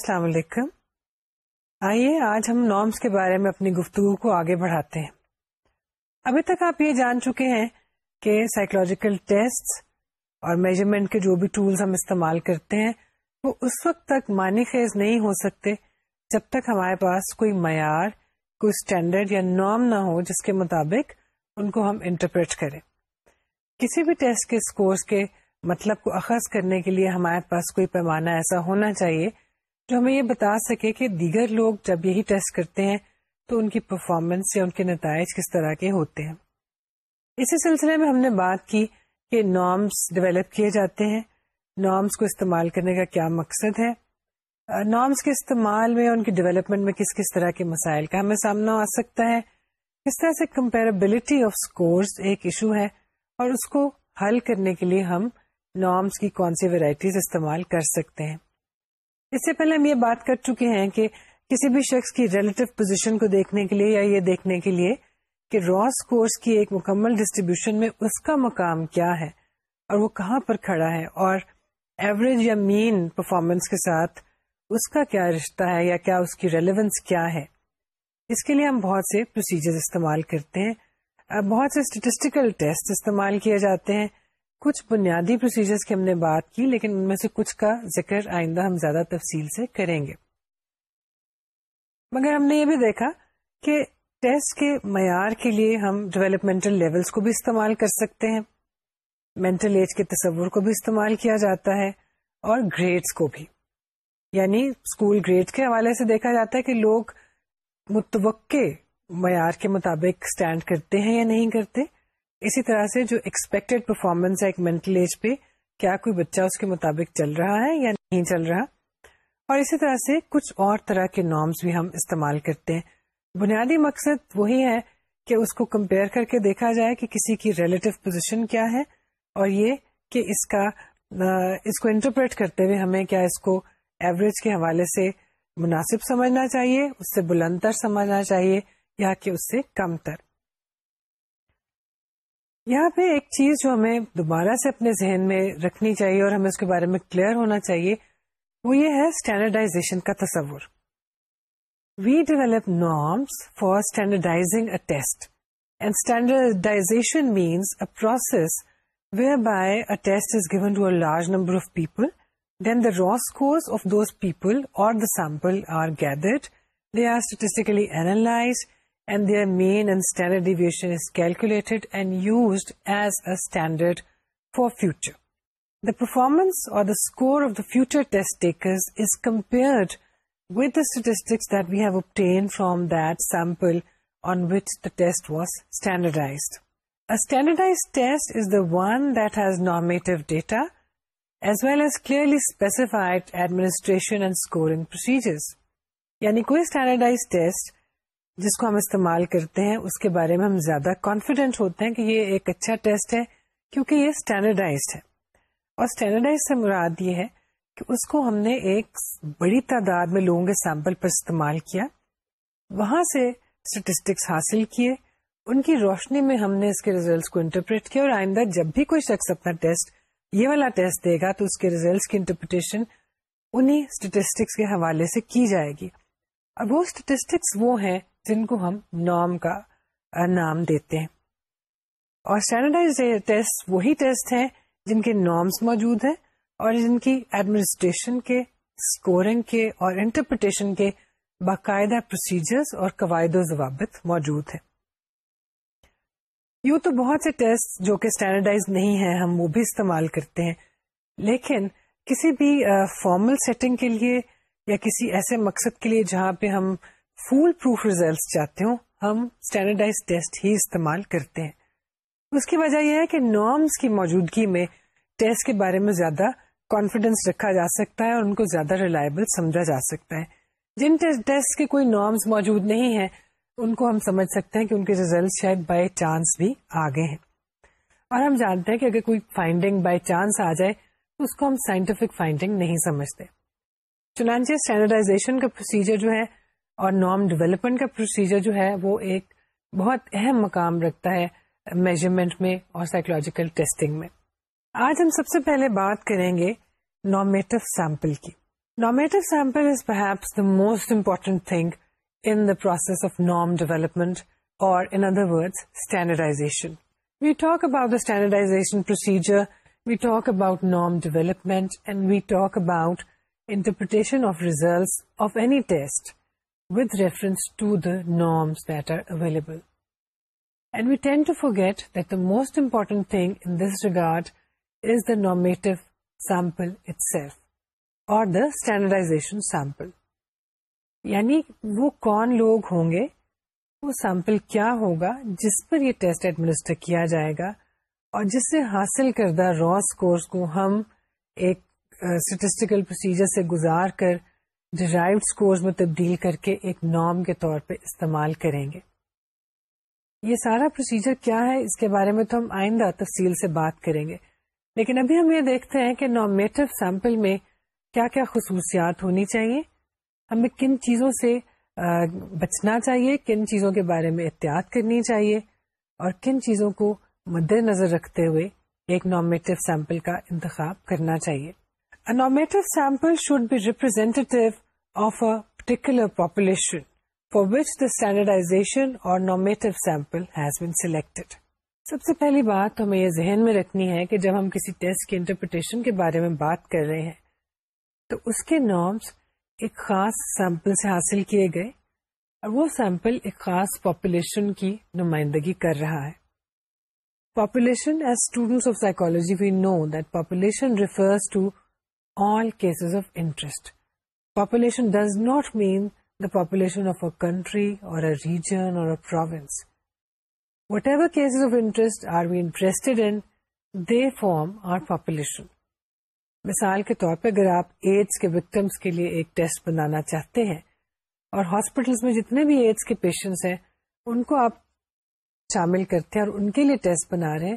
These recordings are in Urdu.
السلام علیکم۔ آئیے، آج ہم نارمس کے بارے میں اپنی گفتگو کو آگے بڑھاتے ہیں۔ ابھی تک آپ یہ جان چکے ہیں کہ سائیکولوجیکل ٹیسٹ اور میجرمنٹ کے جو بھی ٹولس ہم استعمال کرتے ہیں، وہ اس وقت تک معنی خیز نہیں ہو سکتے جب تک ہمارے پاس کوئی معیار، کوئی اسٹینڈرڈ یا نارم نہ ہو جس کے مطابق ان کو ہم انٹرپریٹ کریں۔ کسی بھی ٹیسٹ کے اسکورس کے مطلب کو اخذ کرنے کے لیے ہمارے پاس کوئی پیمانہ ایسا ہونا چاہیے جو ہمیں یہ بتا سکے کہ دیگر لوگ جب یہی ٹیسٹ کرتے ہیں تو ان کی پرفارمنس یا ان کے نتائج کس طرح کے ہوتے ہیں۔ اسی سلسلے میں ہم نے بات کی کہ نارمس ڈیولپ کیے جاتے ہیں۔ نارمس کو استعمال کرنے کا کیا مقصد ہے۔ نارمس کے استعمال میں ان کی ڈیولپمنٹ میں کس کس طرح کے مسائل کا ہمیں سامنا آ سکتا ہے۔ کس طرح سے کمپیربلٹی آف اسکورس ایک ایشو ہے اور اس کو حل کرنے کے لیے ہم نارمس کی کون سی ویرائٹیز استعمال کر سکتے ہیں۔ اس سے پہلے ہم یہ بات کر چکے ہیں کہ کسی بھی شخص کی ریلیٹو پوزیشن کو دیکھنے کے لیے یا یہ دیکھنے کے لیے کہ راس کورس کی ایک مکمل ڈسٹریبیوشن میں اس کا مقام کیا ہے اور وہ کہاں پر کھڑا ہے اور ایوریج یا مین پرفارمنس کے ساتھ اس کا کیا رشتہ ہے یا کیا اس کی ریلیونس کیا ہے؟ اس کے لیے ہم بہت سے پروسیجر استعمال کرتے ہیں۔ بہت سے اسٹیٹسٹیکل ٹیسٹ استعمال کیے جاتے ہیں۔ کچھ بنیادی پروسیجرز کی ہم نے بات کی، لیکن ان میں سے کچھ کا ذکر آئندہ ہم زیادہ تفصیل سے کریں گے۔ مگر ہم نے یہ بھی دیکھا کہ ٹیسٹ کے معیار کے لیے ہم ڈیولپمنٹل لیولس کو بھی استعمال کر سکتے ہیں۔ مینٹل ایج کے تصور کو بھی استعمال کیا جاتا ہے اور گریڈس کو بھی۔ یعنی اسکول گریڈ کے حوالے سے دیکھا جاتا ہے کہ لوگ متوقع معیار کے مطابق اسٹینڈ کرتے ہیں یا نہیں کرتے۔ اسی طرح سے جو ایکسپیکٹڈ پرفارمنس ہے ایک مینٹل ایج پہ، کیا کوئی بچہ اس کے مطابق چل رہا ہے یا نہیں چل رہا؟ اور اسی طرح سے کچھ اور طرح کے نارمس بھی ہم استعمال کرتے ہیں۔ بنیادی مقصد وہی ہے کہ اس کو کمپیئر کر کے دیکھا جائے کہ کسی کی ریلیٹو پوزیشن کیا ہے اور یہ کہ اس کا اس کو انٹرپریٹ کرتے ہوئے ہمیں کیا اس کو ایوریج کے حوالے سے مناسب سمجھنا چاہیے، اس سے بلند تر سمجھنا چاہیے یا کہ اس سے کم تر۔ یہاں پہ ایک چیز جو ہمیں دوبارہ سے اپنے ذہن میں رکھنی چاہیے اور ہمیں اس کے بارے میں کلیئر ہونا چاہیے وہ یہ ہے اسٹینڈرڈائزیشن کا تصور۔ We develop norms for standardizing a test and standardization means a process whereby a test is given to a large number of people Then the raw scores of those people or the sample are gathered, they are statistically analyzed, and their mean and standard deviation is calculated and used as a standard for future. The performance or the score of the future test takers is compared with the statistics that we have obtained from that sample on which the test was standardized. A standardized test is the one that has normative data as well as clearly specified administration and scoring procedures یعنی کوئی اسٹینڈرڈائز ٹیسٹ جس کو ہم استعمال کرتے ہیں، اس کے بارے میں ہم زیادہ کانفیڈینٹ ہوتے ہیں کہ یہ ایک اچھا ٹیسٹ ہے، کیونکہ یہ اسٹینڈرڈائزڈ ہے۔ اور اسٹینڈرڈائز سے مراد یہ ہے کہ اس کو ہم نے ایک بڑی تعداد میں لوگوں کے سیمپل پر استعمال کیا۔ وہاں سے اسٹیٹسٹکس حاصل کیے۔ ان کی روشنی میں ہم نے اس کے ریزلٹس کو انٹرپریٹ کیا۔ اور آئندہ جب بھی کوئی شخص اپنا ٹیسٹ یہ والا ٹیسٹ دے گا، تو اس کے ریزلٹس کی انٹرپریٹیشن انہیں اسٹیٹسٹکس کے حوالے سے کی جائے گی۔ اب وہ اسٹیٹسٹکس وہ ہیں جن کو ہم نام کا نام دیتے ہیں۔ اور اسٹینڈرڈائز ٹیسٹ وہی ٹیسٹ ہیں جن کے نارمس موجود ہیں اور جن کی ایڈمنسٹریشن کے اسکورنگ کے اور انٹرپریٹیشن کے باقاعدہ پروسیجرز اور قواعد و ضوابط موجود ہیں۔ یوں تو بہت سے ٹیسٹ جو کہ اسٹینڈرڈائز نہیں ہیں ہم وہ بھی استعمال کرتے ہیں، لیکن کسی بھی فارمل سیٹنگ کے لیے یا کسی ایسے مقصد کے لیے جہاں پہ ہم فول پروف ریزلٹس چاہتے ہوں، ہم اسٹینڈرڈائز ٹیسٹ ہی استعمال کرتے ہیں۔ اس کی وجہ یہ ہے کہ نارمس کی موجودگی میں ٹیسٹ کے بارے میں زیادہ کانفیڈینس رکھا جا سکتا ہے اور ان کو زیادہ ریلائبل سمجھا جا سکتا ہے۔ جن ٹیسٹ کے کوئی نارمس موجود نہیں ہیں، ان کو ہم سمجھ سکتے ہیں کہ ان کے ریزلٹ شاید بائی چانس بھی آگے ہیں۔ اور ہم جانتے ہیں کہ اگر کوئی فائنڈنگ بائی چانس آ جائے تو اس کو ہم سائنٹیفک فائنڈنگ نہیں سمجھتے۔ چنانچہ اسٹینڈرڈائزیشن کا پروسیجر جو ہے اور نارم ڈیولپمنٹ کا پروسیجر جو ہے وہ ایک بہت اہم مقام رکھتا ہے میجرمنٹ میں اور سائیکولوجیکل ٹیسٹنگ میں۔ آج ہم سب سے پہلے بات کریں گے نارمیٹو سیمپل کی۔ Normative sample is perhaps the most important thing in the process of norm development اور in other word standardization we talk about the standardization procedure we talk about norm development and we talk about interpretation of result of any test test with reference to the norms that are available. And we tend to forget that the most important thing in this regard is the normative sample itself, or the standardization sample. یعنی وہ کون لوگ ہوں گے وہ سیمپل کیا ہوگا جس پر یہ ٹیسٹ ایڈمنسٹر کیا جائے گا اور جس سے حاصل کردہ را اسکورس کو ہم ایک اسٹیٹسٹیکل پروسیجر سے گزار کر ڈرائیوڈ اسکورس میں تبدیل کر کے ایک نام کے طور پہ استعمال کریں گے۔ یہ سارا پروسیجر کیا ہے؟ اس کے بارے میں تو ہم آئندہ تفصیل سے بات کریں گے۔ لیکن ابھی ہم یہ دیکھتے ہیں کہ نامیٹو سیمپل میں کیا کیا خصوصیات ہونی چاہیے۔ ہمیں کن چیزوں سے بچنا چاہیے، کن چیزوں کے بارے میں احتیاط کرنی چاہیے اور کن چیزوں کو مد نظر رکھتے ہوئے ایک نارمیٹو سیمپل کا انتخاب کرنا چاہیے۔ Normative sample should be representative of a particular population for which the standardization اور normative sample has been selected سب سے پہلی بات ہمیں یہ ذہن میں رکھنی ہے کہ جب ہم کسی ٹیسٹ کی انٹرپریٹیشن کے بارے میں بات کر رہے ہیں تو اس کے نارمس ایک خاص سیمپل سے حاصل کیے گئے اور وہ سیمپل ایک خاص پاپولیشن کی نمائندگی کر رہا ہے population as students of psychology we know that population refers to all cases of interest population does not mean the population of a country or a region or a province whatever cases of interest are we interested in they form our population مثال کے طور پہ اگر آپ ایڈس کے وکٹمس کے لیے ایک ٹیسٹ بنانا چاہتے ہیں اور ہاسپٹلس میں جتنے بھی ایڈس کے پیشنٹس ہیں، ان کو آپ شامل کرتے ہیں اور ان کے لیے ٹیسٹ بنا رہے ہیں،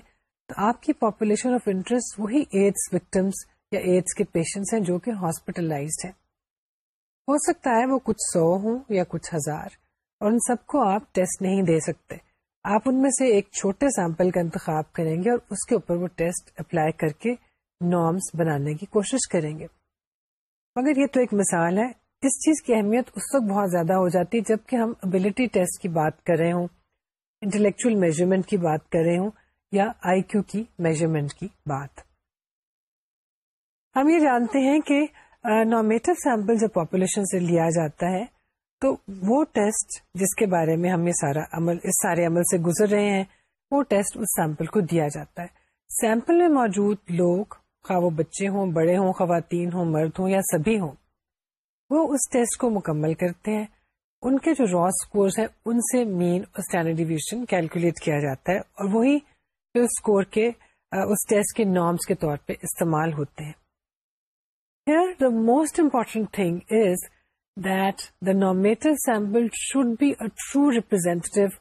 تو آپ کی پاپولیشن آف انٹرسٹ وہی ایڈس وکٹمس یا ایڈس کے پیشنٹس ہیں جو کہ ہاسپٹلائزڈ ہیں۔ ہو سکتا ہے وہ کچھ سو ہوں یا کچھ ہزار، اور ان سب کو آپ ٹیسٹ نہیں دے سکتے۔ آپ ان میں سے ایک چھوٹے سیمپل کا انتخاب کریں گے اور اس کے اوپر وہ ٹیسٹ اپلائی کر کے نارمس بنانے کی کوشش کریں گے۔ مگر یہ تو ایک مثال ہے۔ اس چیز کی اہمیت اس وقت بہت زیادہ ہو جاتی ہے جبکہ ہم ابلٹی ٹیسٹ کی بات کر رہے ہوں انٹلیکچل میجرمنٹ کی بات کر رہے ہوں یا آئی کیو کی میجرمنٹ کی بات۔ ہم یہ جانتے ہیں کہ نامیٹو سیمپل جب پاپولیشن سے لیا جاتا ہے، تو وہ ٹیسٹ جس کے بارے میں ہم یہ سارا عمل، اس سارے عمل سے گزر رہے ہیں، وہ ٹیسٹ اس سیمپل کو دیا جاتا ہے۔ سیمپل میں موجود لوگ، خواہ وہ بچے ہوں، بڑے ہوں، خواتین ہوں، مرد ہوں یا سبھی ہوں، وہ اس ٹیسٹ کو مکمل کرتے ہیں۔ ان کے جو را اسکورس ہیں، ان سے مین اور اسٹینڈرڈ ڈیویژن کیلکولیٹ کیا جاتا ہے اور وہی اسکور کے اس ٹیسٹ کے نارمس کے طور پہ استعمال ہوتے ہیں۔ Here, the most important thing is that the normative sample should be a true representative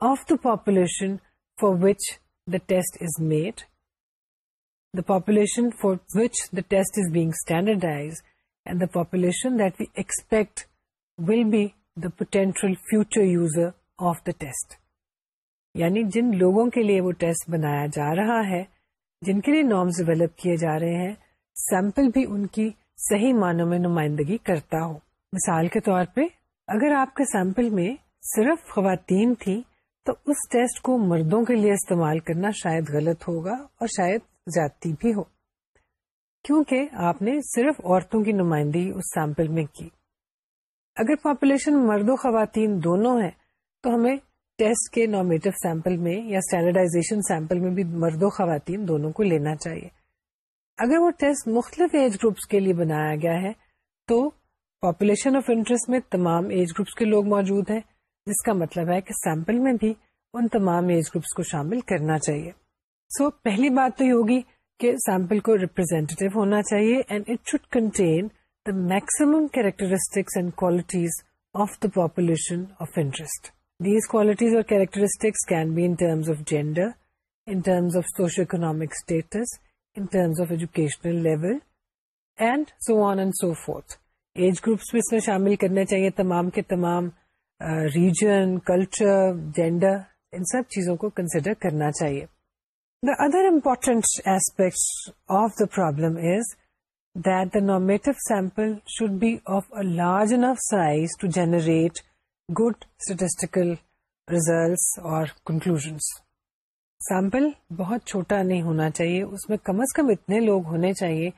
of the population for which the test is made the population for which the test is being standardized and the population that we expect will be the potential future user of the test. یعنی جن لوگوں کے لیے وہ ٹیسٹ بنایا جا رہا ہے جن کے لیے نارمس ڈیولپ کیے جا رہے ہیں سیمپل بھی ان کی صحیح معنوں میں نمائندگی کرتا ہو۔ مثال کے طور پہ، اگر آپ کے سیمپل میں صرف خواتین تھی تو اس ٹیسٹ کو مردوں کے لیے استعمال کرنا شاید غلط ہوگا اور شاید زیادتی بھی ہو۔ کیونکہ آپ نے صرف عورتوں کی نمائندگی اس سیمپل میں کی۔ اگر پاپولیشن مرد و خواتین دونوں ہیں، تو ہمیں ٹیسٹ کے نومیٹو سیمپل میں یا اسٹینڈرڈائزیشن سیمپل میں بھی مرد و خواتین دونوں کو لینا چاہیے۔ اگر وہ ٹیسٹ مختلف ایج گروپس کے لیے بنایا گیا ہے تو پاپولیشن آف انٹرسٹ میں تمام ایج گروپس کے لوگ موجود ہیں جس کا مطلب ہے کہ سیمپل میں بھی ان تمام ایج گروپس کو شامل کرنا چاہیے۔ سو so, پہلی بات تو یہ ہوگی کہ سیمپل کو ریپرزینٹیو ہونا چاہیے and it should contain the maximum characteristics and qualities of the population of interest these qualities or characteristics can be in terms of gender in terms of socio economic status in terms of educational level and so on and so forth. Age groups میں اس میں شامل کرنا چاہیے تمام کے تمام ریجن کلچر جینڈر ان سب چیزوں کو کنسیڈر کرنا چاہیے the other important aspect of the problem is that the normative sample should be of a large enough size to generate good statistical results or conclusions sample بہت چھوٹا نہیں ہونا چاہیے، اس میں کم از کم اتنے لوگ ہونے چاہیے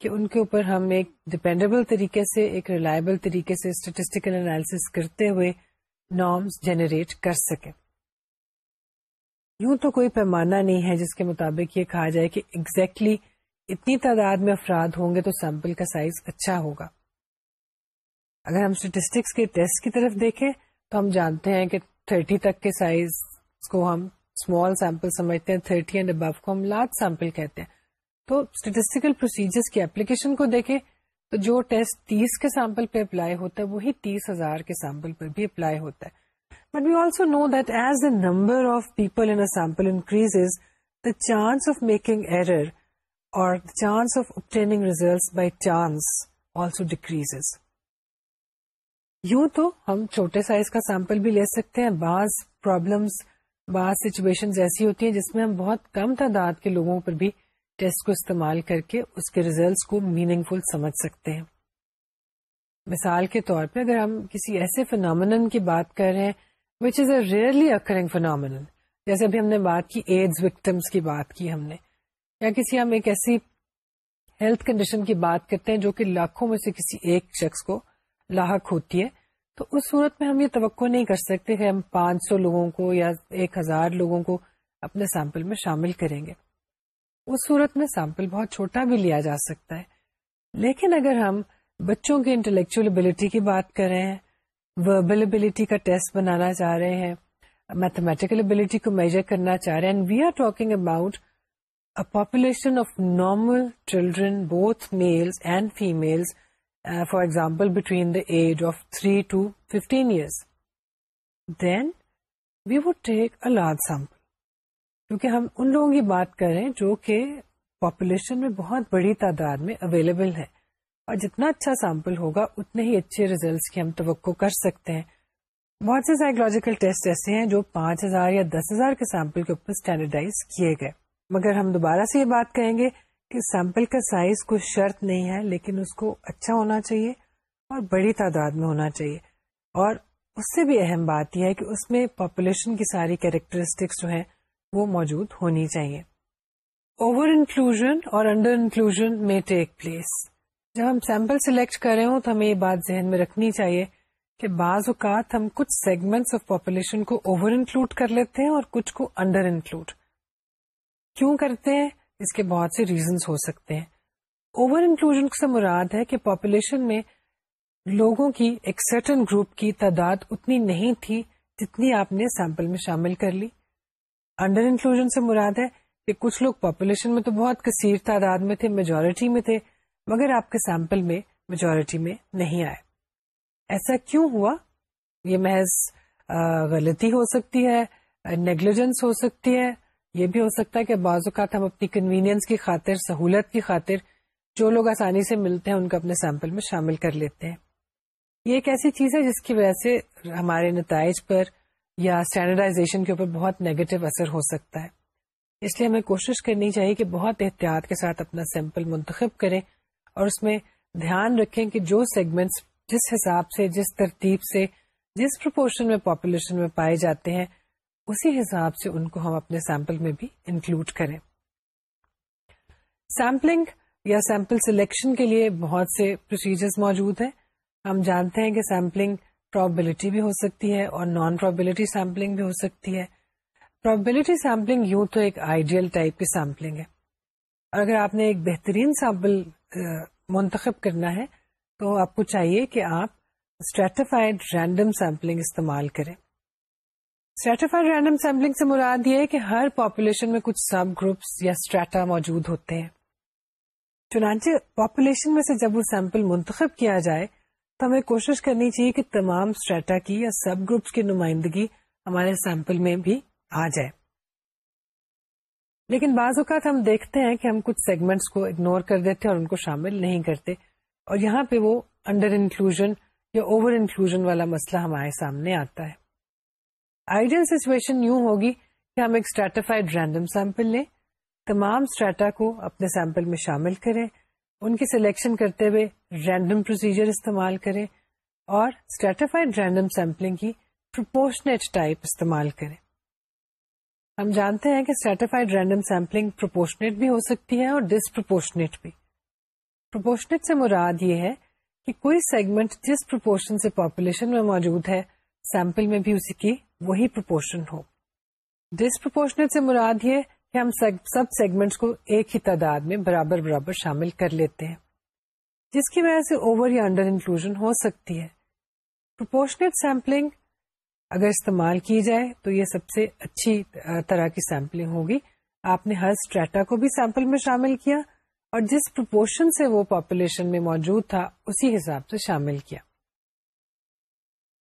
کہ ان کے اوپر ہم ایک ڈپینڈیبل طریقے سے، ایک ریلائبل طریقے سے اسٹیٹسٹیکل انالیس کرتے ہوئے نارمس جنریٹ کر سکیں۔ یوں تو کوئی پیمانہ نہیں ہے جس کے مطابق یہ کہا جائے کہ ایگزیکٹلی exactly اتنی تعداد میں افراد ہوں گے تو سیمپل کا سائز اچھا ہوگا۔ اگر ہم اسٹیٹسٹکس کے ٹیسٹ کی طرف دیکھیں تو ہم جانتے ہیں کہ تھرٹی تک کے سائز کو ہم اسمال سیمپل سمجھتے ہیں تھرٹی اینڈ ابو کو ہم لارج سیمپل کہتے ہیں۔ تو اسٹیٹسٹیکل پروسیجر کی اپلیکیشن کو دیکھیں تو جو ٹیسٹ تیس کے سیمپل پہ اپلائی ہوتا ہے، وہی تیس ہزار کے سیمپل پر بھی اپلائی ہوتا ہے۔ But we also know that as the number of people in sample increase the chance of making error or chance of obtaining result by chance also decrease یوں تو ہم چھوٹے سائز کا سیمپل بھی لے سکتے ہیں، بعض پرابلمس بعض سچویشن ایسی ہوتی ہیں جس میں ہم بہت کم تعداد کے لوگوں پر بھی ٹیسٹ کو استعمال کر کے اس کے ریزلٹس کو میننگ فل سمجھ سکتے ہیں۔ مثال کے طور پہ اگر ہم کسی ایسے فنامن کی بات کر رہے ہیں which is a rarely occurring phenomenon جیسے ابھی ہم نے بات کی ایڈز وکٹمس کی بات کی ہم نے، یا کسی ہم ایک ایسی ہیلتھ کنڈیشن کی بات کرتے ہیں جو کہ لاکھوں میں سے کسی ایک شخص کو لاحق ہوتی ہے۔ تو اس صورت میں ہم یہ توقع نہیں کر سکتے کہ ہم پانچ سو لوگوں کو یا ایک ہزار لوگوں کو اپنے سیمپل میں شامل کریں گے۔ اس صورت میں سیمپل بہت چھوٹا بھی لیا جا سکتا ہے۔ لیکن اگر ہم بچوں کی انٹلیکچل ابلٹی کی بات کر رہے ہیں وربل ابلٹی کا ٹیسٹ بنانا چاہ رہے ہیں، میتھمیٹیکل ابلٹی کو میجر کرنا چاہ رہے ہیں we are talking about population of normal children both males and females for example between the age of three to fifteen years then we would take a large sample. کیونکہ ہم ان لوگوں کی بات کر رہے ہیں جو کہ پاپولیشن میں بہت بڑی تعداد میں اویلیبل ہے۔ اور جتنا اچھا سیمپل ہوگا، اتنے ہی اچھے ریزلٹس کی ہم توقع کر سکتے ہیں۔ بہت سے سائیکولوجیکل ٹیسٹ ایسے ہیں جو پانچ ہزار یا دس ہزار کے سیمپل کے اوپر اسٹینڈرڈائز کیے گئے۔ مگر ہم دوبارہ سے یہ بات کہیں گے کہ سیمپل کا سائز کوئی شرط نہیں ہے، لیکن اس کو اچھا ہونا چاہیے اور بڑی تعداد میں ہونا چاہیے۔ اور اس سے بھی اہم بات یہ ہے کہ اس میں پاپولیشن کی ساری کیریکٹرسٹکس جو ہیں وہ موجود ہونی چاہیے۔ اوور انکلوژ اور انڈر انکلوژ میں ٹیک پلیس جب ہم سیمپل سلیکٹ کر رہے ہوں تو ہمیں یہ بات ذہن میں رکھنی چاہیے کہ بعض اوقات ہم کچھ سیگمنٹس آف پاپولیشن کو اوور انکلوڈ کر لیتے ہیں اور کچھ کو انڈر انکلوڈ کیوں کرتے ہیں؟ اس کے بہت سے ریزنس ہو سکتے ہیں۔ اوور انکلوژن سے مراد ہے کہ پاپولیشن میں لوگوں کی ایک سرٹن گروپ کی تعداد اتنی نہیں تھی جتنی آپ نے سیمپل میں شامل کر لی۔ انڈر انکلوژن سے مراد ہے کہ کچھ لوگ پاپولیشن میں تو بہت کثیر تعداد میں تھے میجورٹی میں تھے، مگر آپ کے سیمپل میں میجورٹی میں نہیں آئے۔ ایسا کیوں ہوا؟ یہ محض غلطی ہو سکتی ہے نیگلیجنس ہو سکتی ہے۔ یہ بھی ہو سکتا ہے کہ بعض اوقات ہم اپنی کنوینئنس کی خاطر، سہولت کی خاطر جو لوگ آسانی سے ملتے ہیں ان کو اپنے سیمپل میں شامل کر لیتے ہیں۔ یہ ایک ایسی چیز ہے جس کی وجہ سے ہمارے نتائج پر یا اسٹینڈرڈائزیشن کے اوپر بہت نیگیٹو اثر ہو سکتا ہے۔ اس لیے ہمیں کوشش کرنی چاہیے کہ بہت احتیاط کے ساتھ اپنا سیمپل منتخب کریں اور اس میں دھیان رکھیں کہ جو سیگمنٹس جس حساب سے، جس ترتیب سے، جس پرپورشن میں پاپولیشن میں پائے جاتے ہیں اسی حساب سے ان کو ہم اپنے سیمپل میں بھی انکلوڈ کریں۔ سیمپلنگ یا سیمپل سلیکشن کے لیے بہت سے پروسیجرز موجود ہیں۔ ہم جانتے ہیں کہ سیمپلنگ پرابلٹی بھی ہو سکتی ہے اور نان پرابلٹی سیمپلنگ بھی ہو سکتی ہے۔ پرابلٹی سیمپلنگ یوں تو ایک آئیڈیل ٹائپ کی سیمپلنگ ہے۔ اور اگر آپ نے ایک بہترین سیمپل منتخب کرنا ہے تو آپ کو چاہیے کہ آپ اسٹریٹیفائڈ رینڈم سیمپلنگ استعمال کریں۔ اسٹریٹیفائڈ رینڈم سیمپلنگ سے مراد یہ ہے کہ ہر پاپولیشن میں کچھ سب گروپس یا اسٹریٹا موجود ہوتے ہیں۔ چنانچہ پاپولیشن میں سے جب وہ سیمپل منتخب کیا جائے، تو ہمیں کوشش کرنی چاہیے کہ تمام اسٹریٹا کی یا سب گروپس کی نمائندگی ہمارے سیمپل میں بھی آ جائے۔ لیکن بعض اوقات ہم دیکھتے ہیں کہ ہم کچھ سیگمنٹس کو اگنور کر دیتے ہیں اور ان کو شامل نہیں کرتے۔ اور یہاں پہ وہ انڈر انکلوژن یا اوور انکلوژن والا مسئلہ ہمارے سامنے آتا ہے۔ آئیڈیل سچویشن یوں ہوگی کہ ہم ایک اسٹریٹیفائڈ رینڈم سیمپل لیں، تمام اسٹریٹا کو اپنے سیمپل میں شامل کریں، ان کی سلیکشن کرتے ہوئے رینڈم پروسیجر استعمال کریں اور اسٹریٹیفائڈ رینڈم سیمپلنگ کی پروپورشنیٹ ٹائپ استعمال کریں۔ ہم جانتے ہیں کہ اسٹریٹیفائڈ رینڈم سیمپلنگ پروپورشنیٹ بھی ہو سکتی ہے اور ڈسپروپورشنیٹ بھی۔ پروپورشنیٹ سے مراد یہ ہے کہ کوئی سیگمنٹ جس پروپورشن سے پاپولیشن میں موجود ہے سیمپل میں بھی اسی کی وہی پروپورشن ہو۔ ڈسپروپورشنیٹ سے مراد یہ کہ ہم سب سیگمنٹس کو ایک ہی تعداد میں برابر برابر شامل کر لیتے ہیں، جس کی وجہ سے اوور یا انڈر انکلوژن ہو سکتی ہے۔ پروپورشنیٹ سیمپلنگ اگر استعمال کی جائے تو یہ سب سے اچھی طرح کی سیمپلنگ ہوگی۔ آپ نے ہر اسٹریٹا کو بھی سیمپل میں شامل کیا اور جس پرپورشن سے وہ پاپولیشن میں موجود تھا، اسی حساب سے شامل کیا۔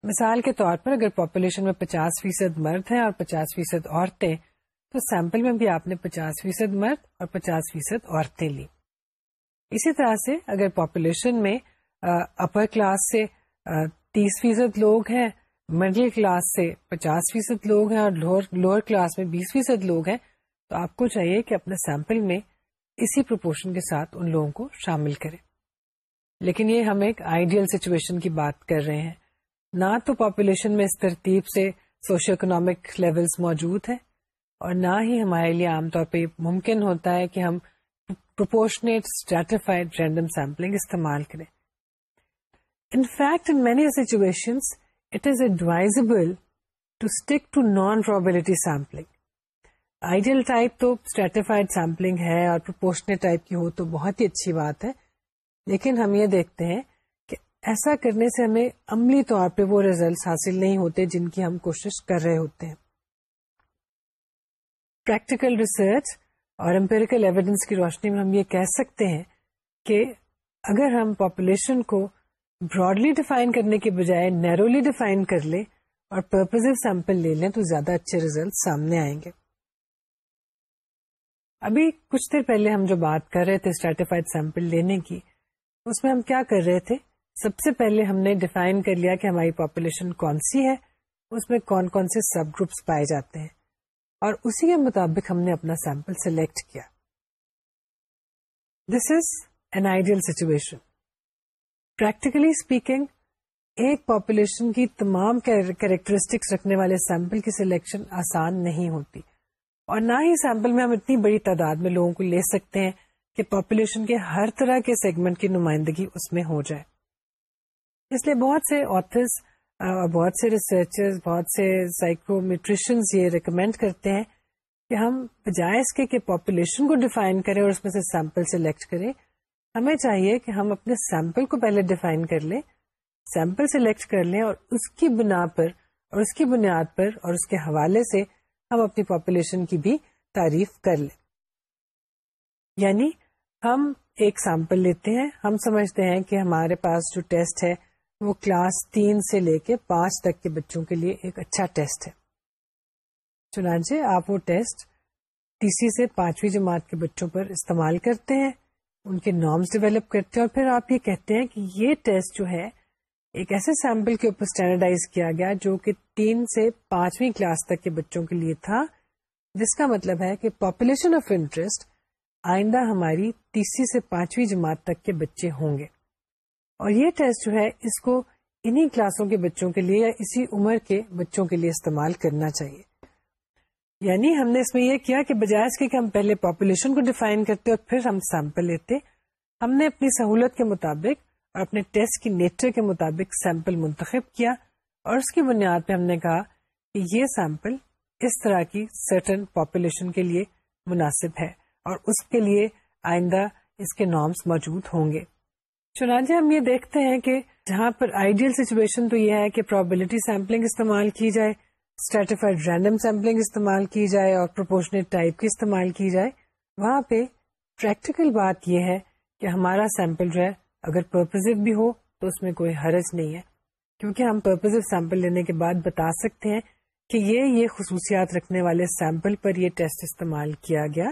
مثال کے طور پر اگر پاپولیشن میں پچاس فیصد مرد ہیں اور پچاس فیصد عورتیں، تو سیمپل میں بھی آپ نے پچاس فیصد مرد اور پچاس فیصد عورتیں لی۔ اسی طرح سے اگر پاپولیشن میں اپر کلاس سے تیس فیصد لوگ ہیں مڈل کلاس سے پچاس فیصد لوگ ہیں اور لوور کلاس میں بیس فیصد لوگ ہیں، تو آپ کو چاہیے کہ اپنے سیمپل میں اسی پروپورشن کے ساتھ ان لوگوں کو شامل کریں۔ لیکن یہ ہم ایک آئیڈیل سچویشن کی بات کر رہے ہیں۔ نہ تو پاپولیشن میں اس ترتیب سے سوشو اکنامک لیولس موجود ہیں اور نہ ہی ہمارے لیے عام طور پہ ممکن ہوتا ہے کہ ہم پروپورشنیٹ اسٹریٹیفائڈ رینڈم سیمپلنگ استعمال کریں۔ In fact in many situation it is advisable to stick to non probability sampling ideal type تو اسٹریٹیفائڈ سیمپلنگ ہے اور پروپورشنیٹ ٹائپ کی ہو تو بہت ہی اچھی بات ہے، لیکن ہم یہ دیکھتے ہیں ایسا کرنے سے ہمیں عملی طور پہ وہ ریزلٹ حاصل نہیں ہوتے جن کی ہم کوشش کر رہے ہوتے ہیں۔ پریکٹیکل ریسرچ اور امپیریکل ایویڈینس کی روشنی میں ہم یہ کہہ سکتے ہیں کہ اگر ہم پاپولیشن کو براڈلی ڈیفائن کرنے کے بجائے نیرولی ڈیفائن کر لیں اور پرپز سیمپل لے لیں تو زیادہ اچھے ریزلٹ سامنے آئیں گے۔ ابھی کچھ دیر پہلے ہم جو بات کر رہے تھے اسٹریٹیفائڈ سیمپل لینے کی، اس میں ہم کیا کر رہے تھے؟ سب سے پہلے ہم نے ڈیفائن کر لیا کہ ہماری پاپولیشن کون سی ہے، اس میں کون کون سے سب گروپس پائے جاتے ہیں۔ اور اسی کے مطابق ہم نے اپنا سیمپل سلیکٹ کیا۔ This is an ideal situation practically speaking ایک پاپولیشن کی تمام کیریکٹرسٹکس رکھنے والے سیمپل کی سلیکشن آسان نہیں ہوتی۔ اور نہ ہی سیمپل میں ہم اتنی بڑی تعداد میں لوگوں کو لے سکتے ہیں کہ پاپولیشن کے ہر طرح کے سیگمنٹ کی نمائندگی اس میں ہو جائے۔ اس لیے بہت سے آتھرس اور بہت سے ریسرچر بہت سے سائیکومیٹریشنز یہ ریکمینڈ کرتے ہیں کہ ہم بجائے اس کے کہ پاپولیشن کو ڈیفائن کریں اور اس میں سے سیمپل سلیکٹ کریں، ہمیں چاہیے کہ ہم اپنے سیمپل کو پہلے ڈیفائن کر لیں سیمپل سلیکٹ کر لیں اور اس کی بنا پر، اور اس کی بنیاد پر اور اس کے حوالے سے ہم اپنی پاپولیشن کی بھی تعریف کر لیں۔ یعنی ہم ایک سیمپل لیتے ہیں، ہم سمجھتے ہیں کہ ہمارے پاس جو ٹیسٹ ہے وہ کلاس تین سے لے کے پانچ تک کے بچوں کے لیے ایک اچھا ٹیسٹ ہے۔ چنانچہ آپ وہ ٹیسٹ تیسری سے پانچویں جماعت کے بچوں پر استعمال کرتے ہیں، ان کے نارمس ڈیولپ کرتے ہیں اور پھر آپ یہ کہتے ہیں کہ یہ ٹیسٹ جو ہے، ایک ایسے سیمپل کے اوپر اسٹینڈرڈائز کیا گیا جو کہ تین سے پانچویں کلاس تک کے بچوں کے لیے تھا، جس کا مطلب ہے کہ پاپولیشن آف انٹرسٹ آئندہ ہماری تیسری سے پانچویں جماعت تک کے بچے ہوں گے۔ اور یہ ٹیسٹ جو ہے اس کو انہی کلاسوں کے بچوں کے لیے یا اسی عمر کے بچوں کے لیے استعمال کرنا چاہیے۔ یعنی ہم نے اس میں یہ کیا کہ بجائے اس کے کہ ہم پہلے پاپولیشن کو ڈیفائن کرتے اور پھر ہم سیمپل لیتے، ہم نے اپنی سہولت کے مطابق اور اپنے ٹیسٹ کی نیچر کے مطابق سیمپل منتخب کیا اور اس کی بنیاد پہ ہم نے کہا کہ یہ سیمپل اس طرح کی سرٹن پاپولیشن کے لیے مناسب ہے اور اس کے لیے آئندہ اس کے نارمس موجود ہوں گے۔ چنانچہ ہم یہ دیکھتے ہیں کہ جہاں پر آئیڈیل سچویشن تو یہ ہے کہ پرابلٹی سیمپلنگ استعمال کی جائے اسٹریٹیفائڈ رینڈم سیمپلنگ استعمال کی جائے اور پروپورشنیٹ ٹائپ کی استعمال کی جائے۔ وہاں پہ پریکٹیکل بات یہ ہے کہ ہمارا سیمپل جو ہے، اگر پرپز بھی ہو تو اس میں کوئی حرج نہیں ہے۔ کیونکہ ہم پرپز سیمپل لینے کے بعد بتا سکتے ہیں کہ یہ یہ خصوصیات رکھنے والے سیمپل پر یہ ٹیسٹ استعمال کیا گیا۔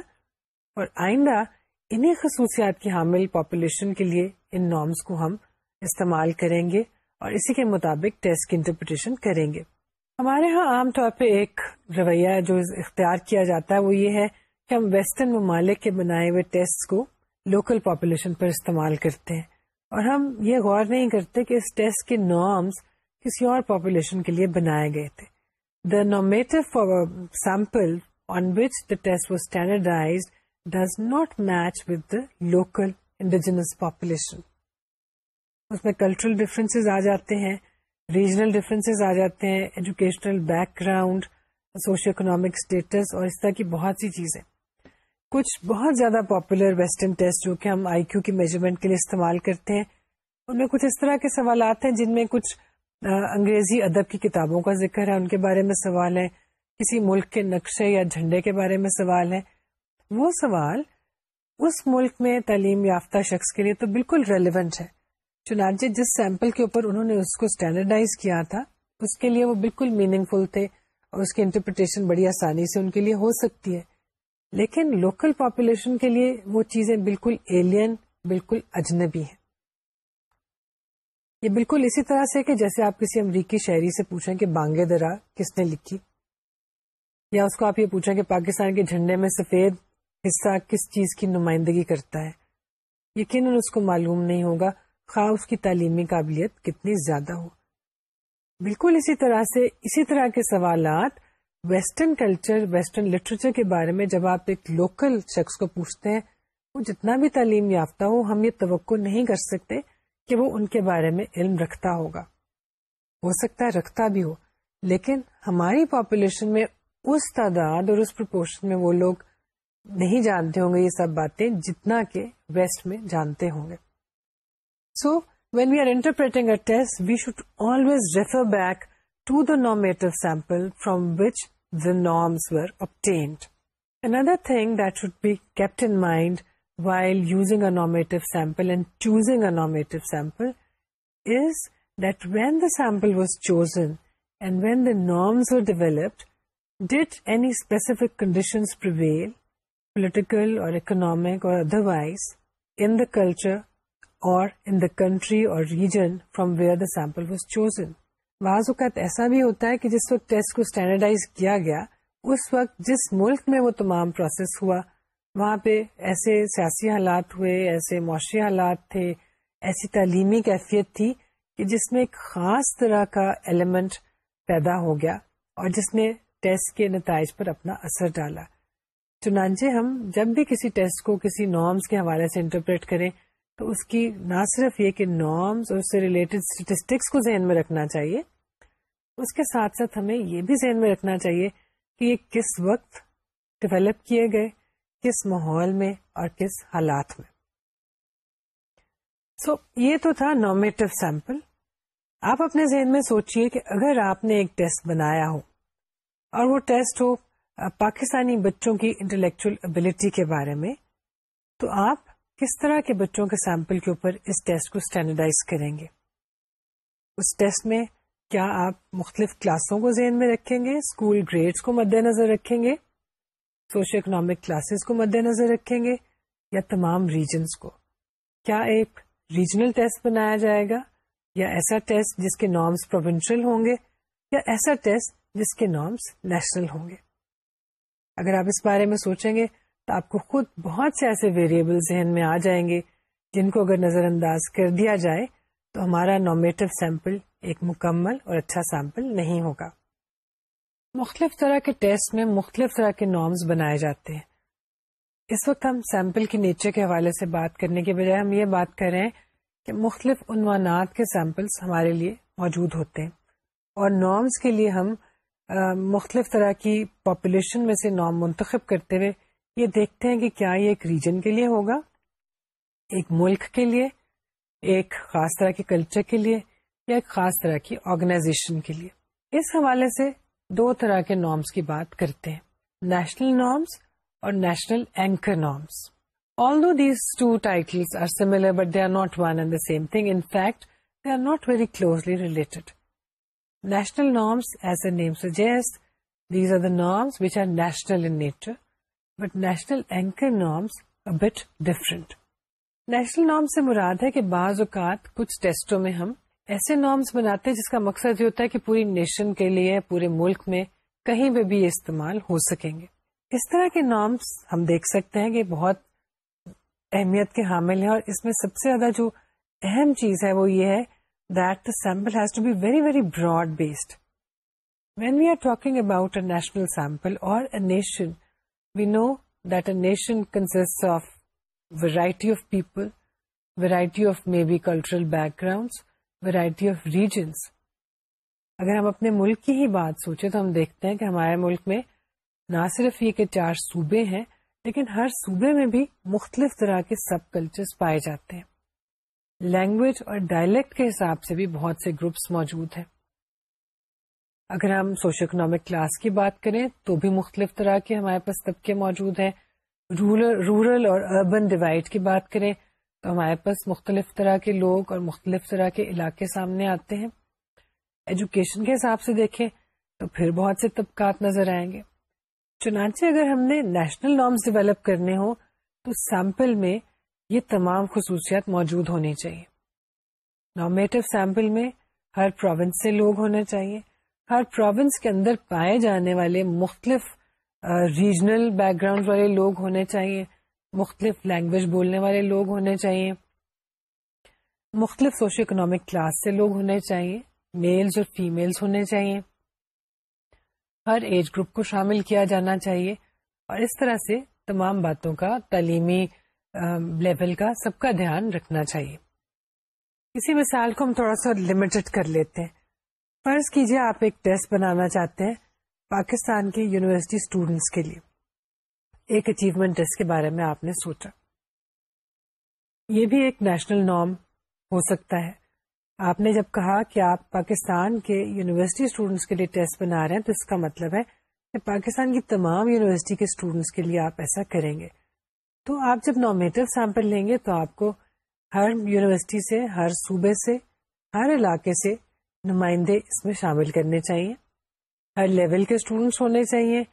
اور آئندہ انہیں خصوصیات کی حامل پاپولیشن کے لیے ان نارمس کو ہم استعمال کریں گے اور اسی کے مطابق ٹیسٹ کی انٹرپریٹیشن کریں گے۔ ہمارے ہاں عام طور پہ ایک رویہ جو اختیار کیا جاتا ہے وہ یہ ہے کہ ہم ویسٹرن ممالک کے بنائے ہوئے ٹیسٹ کو لوکل پاپولیشن پر استعمال کرتے ہیں۔ اور ہم یہ غور نہیں کرتے کہ اس ٹیسٹ کے نارمس کسی اور پاپولیشن کے لیے بنائے گئے تھے۔ The normative for sample on which the test was standardize does not match with the local indigenous population اس میں کلچرل ڈفرینس آ جاتے ہیں ریجنل ڈفرینس آ جاتے ہیں educational background socio economic status اور اس طرح کی بہت سی چیزیں. کچھ بہت زیادہ پاپولر ویسٹرن ٹیسٹ جو کہ ہم آئی کیو کی میجرمنٹ کے لیے استعمال کرتے ہیں، ان میں کچھ اس طرح کے سوالات ہیں جن میں کچھ انگریزی ادب کی کتابوں کا ذکر ہے، ان کے بارے میں سوال ہے کسی ملک کے نقشے یا جھنڈے کے بارے میں سوال ہے وہ سوال اس ملک میں تعلیم یافتہ شخص کے لیے تو بالکل ریلیونٹ ہے۔ چنانچہ جس سیمپل کے اوپر انہوں نے اس کو اسٹینڈرڈائز کیا تھا، اس کے لیے وہ بالکل میننگ فل تھے اور اس کی انٹرپریٹیشن بڑی آسانی سے ان کے لیے ہو سکتی ہے۔ لیکن لوکل پاپولیشن کے لیے وہ چیزیں بالکل ایلین بالکل اجنبی ہیں۔ یہ بالکل اسی طرح سے کہ جیسے آپ کسی امریکی شہری سے پوچھیں کہ بانگے درا کس نے لکھی، یا اس کو آپ یہ پوچھیں کہ پاکستان کے جھنڈے میں سفید حصہ کس چیز کی نمائندگی کرتا ہے؟ یقیناً اس کو معلوم نہیں ہوگا خواہ اس کی تعلیمی قابلیت کتنی زیادہ ہو۔ بالکل اسی طرح سے اسی طرح کے سوالات ویسٹرن کلچر، ویسٹرن لٹریچر کے بارے میں جب آپ ایک لوکل شخص کو پوچھتے ہیں، وہ جتنا بھی تعلیم یافتہ ہو، ہم یہ توقع نہیں کر سکتے کہ وہ ان کے بارے میں علم رکھتا ہوگا۔ ہو سکتا ہے رکھتا بھی ہو، لیکن ہماری پاپولیشن میں اس تعداد اور اس پرپورشن میں وہ لوگ نہیں جانتے ہوں گے یہ سب باتیں جتنا کے ویسٹ میں جانتے ہوں گے۔ So when we are interpreting we should allows refer back to the نامٹو sample from which the norms other thing that should be kept in mind while using a normative sample and choosing a normative sample is that when the sample was chosen and when the norms viewed date any specific condition political or economic or otherwise, in the culture or in the country or region from where the sample was chosen. بعض اوقات ایسا بھی ہوتا ہے کہ جس وقت ٹیسٹ کو اسٹینڈرڈائز کیا گیا اس وقت جس ملک میں وہ تمام پروسیس ہوا وہاں پہ ایسے سیاسی حالات ہوئے ایسے معاشی حالات تھے ایسی تعلیمی کیفیت تھی کہ جس میں ایک خاص طرح کا ایلیمنٹ پیدا ہو گیا اور جس نے ٹیسٹ کے نتائج پر اپنا اثر ڈالا چنانچہ ہم جب بھی کسی ٹیسٹ کو کسی نارمس کے حوالے سے انٹرپریٹ کریں تو اس کی نہ صرف یہ کہ نارمس اور اس سے ریلیٹڈ اسٹیٹسٹکس کو ذہن میں رکھنا چاہیے اس کے ساتھ ساتھ ہمیں یہ بھی ذہن میں رکھنا چاہیے کہ یہ کس وقت ڈیولپ کیے گئے کس ماحول میں اور کس حالات میں۔ سو so, یہ تو تھا نومیٹو سیمپل آپ اپنے ذہن میں سوچئے کہ اگر آپ نے ایک ٹیسٹ بنایا ہو اور وہ ٹیسٹ ہو پاکستانی بچوں کی انٹلیکچل ابلٹی کے بارے میں، تو آپ کس طرح کے بچوں کے سیمپل کے اوپر اس ٹیسٹ کو اسٹینڈرڈائز کریں گے؟ اس ٹیسٹ میں کیا آپ مختلف کلاسوں کو ذہن میں رکھیں گے؟ اسکول گریڈس کو مد نظر رکھیں گے؟ سوشو اکنامک کلاسز کو مد نظر رکھیں گے؟ یا تمام ریجنس کو؟ کیا ایک ریجنل ٹیسٹ بنایا جائے گا؟ یا ایسا ٹیسٹ جس کے نارمس پروونشل ہوں گے؟ یا ایسا ٹیسٹ جس کے نارمس نیشنل ہوں گے؟ اگر آپ اس بارے میں سوچیں گے تو آپ کو خود بہت سے ایسے ویریبل ذہن میں آ جائیں گے جن کو اگر نظر انداز کر دیا جائے تو ہمارا نومیٹو سیمپل ایک مکمل اور اچھا سیمپل نہیں ہوگا۔ مختلف طرح کے ٹیسٹ میں مختلف طرح کے نارمز بنائے جاتے ہیں۔ اس وقت ہم سیمپل کے نیچر کے حوالے سے بات کرنے کے بجائے ہم یہ بات کر رہے ہیں کہ مختلف عنوانات کے سیمپلس ہمارے لیے موجود ہوتے ہیں اور نارمز کے لیے ہم مختلف طرح کی پاپولیشن میں سے نام منتخب کرتے ہوئے یہ دیکھتے ہیں کہ کیا یہ ایک ریجن کے لیے ہوگا، ایک ملک کے لیے، ایک خاص طرح کے کلچر کے لیے یا ایک خاص طرح کی آرگنائزیشن کے لیے۔ اس حوالے سے دو طرح کے نارمس کی بات کرتے ہیں نیشنل نارمس اور national anchor norms although these two title are similar but they are not one and the same thing in fact they are not very closely related national norms as a name suggest these are the norms which are national in nature but national anchor norms but different national norms سے مراد ہے کہ بعض اوقات کچھ ٹیسٹوں میں ہم ایسے نارمس بناتے ہیں جس کا مقصد یہ ہوتا ہے کہ پوری نیشن کے لیے پورے ملک میں کہیں پہ بھی یہ استعمال ہو سکیں گے اس طرح کے نارمس ہم دیکھ سکتے ہیں کہ بہت اہمیت کے حامل ہیں اور اس میں سب سے زیادہ جو اہم چیز ہے وہ یہ ہے that the sample has to be very very broad based when we are talking about a national sample or a nation we know that a nation consist of variety of people variety of may be cultural background variety of regions اگر ہم اپنے ملک کی ہی بات سوچیں تو ہم دیکھتے ہیں کہ ہمارے ملک میں نہ صرف یہ کہ چار صوبے ہیں، لیکن ہر صوبے میں بھی مختلف طرح کے سب کلچر پائے جاتے ہیں۔ لینگویج اور ڈائلیکٹ کے حساب سے بھی بہت سے گروپس موجود ہیں۔ اگر ہم سوشو اکنامک کلاس کی بات کریں تو بھی مختلف طرح کے ہمارے پاس طبقے موجود ہیں۔ رورل اور اربن ڈیوائڈ کی بات کریں تو ہمارے پاس مختلف طرح کے لوگ اور مختلف طرح کے علاقے سامنے آتے ہیں۔ ایجوکیشن کے حساب سے دیکھیں تو پھر بہت سے طبقات نظر آئیں گے۔ چنانچہ اگر ہم نے نیشنل نارمس ڈیولپ کرنے ہوں تو سیمپل میں یہ تمام خصوصیات موجود ہونی چاہیے۔ نارمیٹو سیمپل میں ہر پروونس سے لوگ ہونے چاہیے۔ ہر پروونس کے اندر پائے جانے والے مختلف ریجنل بیک گراؤنڈ والے لوگ ہونے چاہیے۔ مختلف لینگویج بولنے والے لوگ ہونے چاہیے۔ مختلف سوشو اکنامک کلاس سے لوگ ہونے چاہیے۔ میلز اور فیمیلز ہونے چاہیے۔ ہر ایج گروپ کو شامل کیا جانا چاہیے۔ اور اس طرح سے تمام باتوں کا تعلیمی لیول کا سب کا دھیان رکھنا چاہیے۔ اسی مثال کو ہم تھوڑا سا لمیٹڈ کر لیتے ہیں۔ فرض کیجیے آپ ایک ٹیسٹ بنانا چاہتے ہیں پاکستان کے یونیورسٹی اسٹوڈینٹس کے لیے۔ ایک اچیومنٹ ٹیسٹ کے بارے میں آپ نے سوچا۔ یہ بھی ایک نیشنل نارم ہو سکتا ہے۔ آپ نے جب کہا کہ آپ پاکستان کے یونیورسٹی اسٹوڈینٹس کے لیے ٹیسٹ بنا رہے ہیں تو اس کا مطلب ہے کہ پاکستان کی تمام یونیورسٹی کے اسٹوڈینٹس کے لیے آپ ایسا کریں گے۔ تو آپ جب نومیٹو سیمپل لیں گے تو آپ کو ہر یونیورسٹی سے، ہر صوبے سے، ہر علاقے سے نمائندے اس میں شامل کرنے چاہیے۔ ہر لیول کے اسٹوڈینٹس ہونے چاہیے،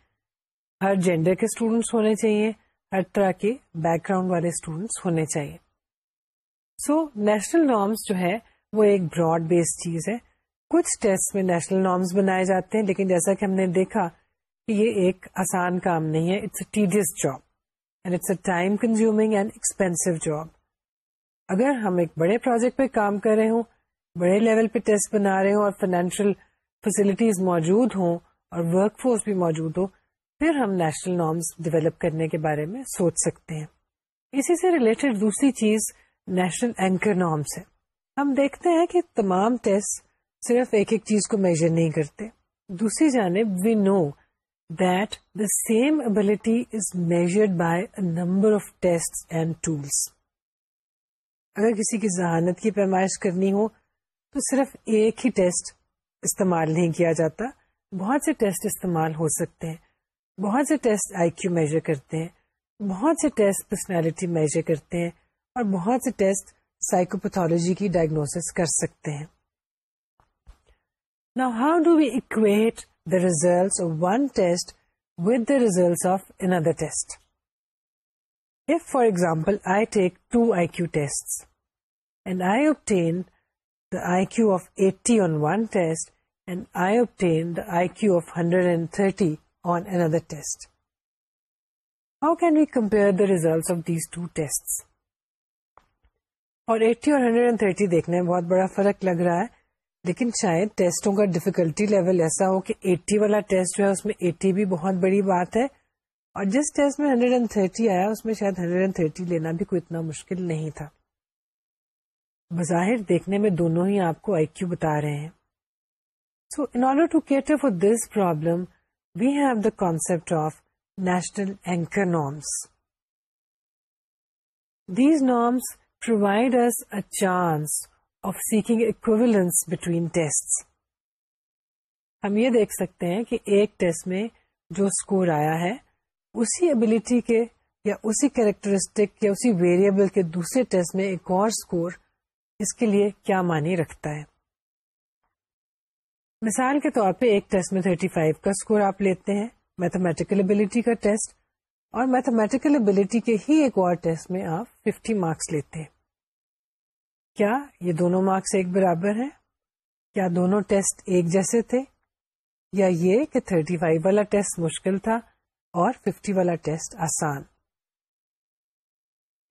ہر جینڈر کے اسٹوڈینٹس ہونے چاہیے، ہر طرح کے بیک گراؤنڈ والے اسٹوڈینٹس ہونے چاہیے۔ سو نیشنل نارمس جو ہے وہ ایک براڈ بیسڈ چیز ہے۔ کچھ ٹیسٹ میں نیشنل نارمس بنائے جاتے ہیں، لیکن جیسا کہ ہم نے دیکھا کہ یہ ایک آسان کام نہیں ہے it's a tedious job and it's a time consuming and expensive job اگر ہم ایک بڑے پروجیکٹ پہ کام کر رہے ہوں، بڑے لیول پہ ٹیسٹ بنا رہے ہوں اور فائنینشیل فیسلٹیز موجود ہوں اور ورک فورس بھی موجود ہو، پھر ہم نیشنل نارمس ڈیولپ کرنے کے بارے میں سوچ سکتے ہیں۔ اسی سے ریلیٹڈ دوسری چیز نیشنل اینکر نارمس ہے۔ ہم دیکھتے ہیں کہ تمام ٹیسٹ صرف ایک ایک چیز کو میجر نہیں کرتے۔ دوسری جانب we know that the same ability is measured by number of test and tools اگر کسی کی ذہانت کی پیمائش کرنی ہو، تو صرف ایک ہی ٹیسٹ استعمال نہیں کیا جاتا۔ بہت سے ٹیسٹ استعمال ہو سکتے ہیں۔ بہت سے ٹیسٹ آئی کیو میجر کرتے ہیں۔ بہت سے ٹیسٹ پرسنالٹی میجر کرتے ہیں۔ اور بہت سے ٹیسٹ سائیکوپیتھولوجی کی ڈائگنوس کر سکتے ہیں۔ نا how do we equate the result of one test with the result of other test if for example I take two IQ test and I obtain the IQ of eighty on one test and I obtain the IQ of hundred and thirty on other test how can we compare the of these two test اور ایٹی اور ہنڈریڈ اینڈ تھرٹی دیکھنے میں بہت بڑا فرق لگ رہا ہے۔ لیکن شاید ٹیسٹوں کا ڈیفیکلٹی لیول ایسا ہو کہ ایٹی والا ٹیسٹ جو ہے اس میں ایٹی بھی بہت بڑی بات ہے اور جس ٹیسٹ میں ہنڈریڈ اینڈ تھرٹی آیا اس میں شاید ہنڈریڈ اینڈ تھرٹی لینا بھی کوئی اتنا مشکل نہیں تھا۔ بظاہر دیکھنے میں دونوں ہی آپ کو آئی کیو بتا رہے ہیں۔ So in order to cater for this problem we have the concept of national anchor norms these norms provide us a chance of seeking equivalence between tests. ہم یہ دیکھ سکتے ہیں کہ ایک ٹیسٹ میں جو اسکور آیا ہے، اسی ابلیٹی کے یا اسی کیریکٹرسٹک یا اسی ویریبل کے دوسرے ٹیسٹ میں ایک اور اسکور اس کے لیے کیا معنی رکھتا ہے مثال کے طور پہ ایک ٹیسٹ میں 35 کا اسکور آپ لیتے ہیں میتھمیٹیکل ابلیٹی کا ٹیسٹ اور میتھمیٹیکل ابلیٹی کے ہی ایک اور ٹیسٹ میں آپ 50 مارکس لیتے ہیں کیا یہ دونوں مارکس ایک برابر ہیں؟ کیا دونوں ٹیسٹ ایک جیسے تھے؟ یا یہ کہ 35 والا ٹیسٹ مشکل تھا اور 50 والا ٹیسٹ آسان؟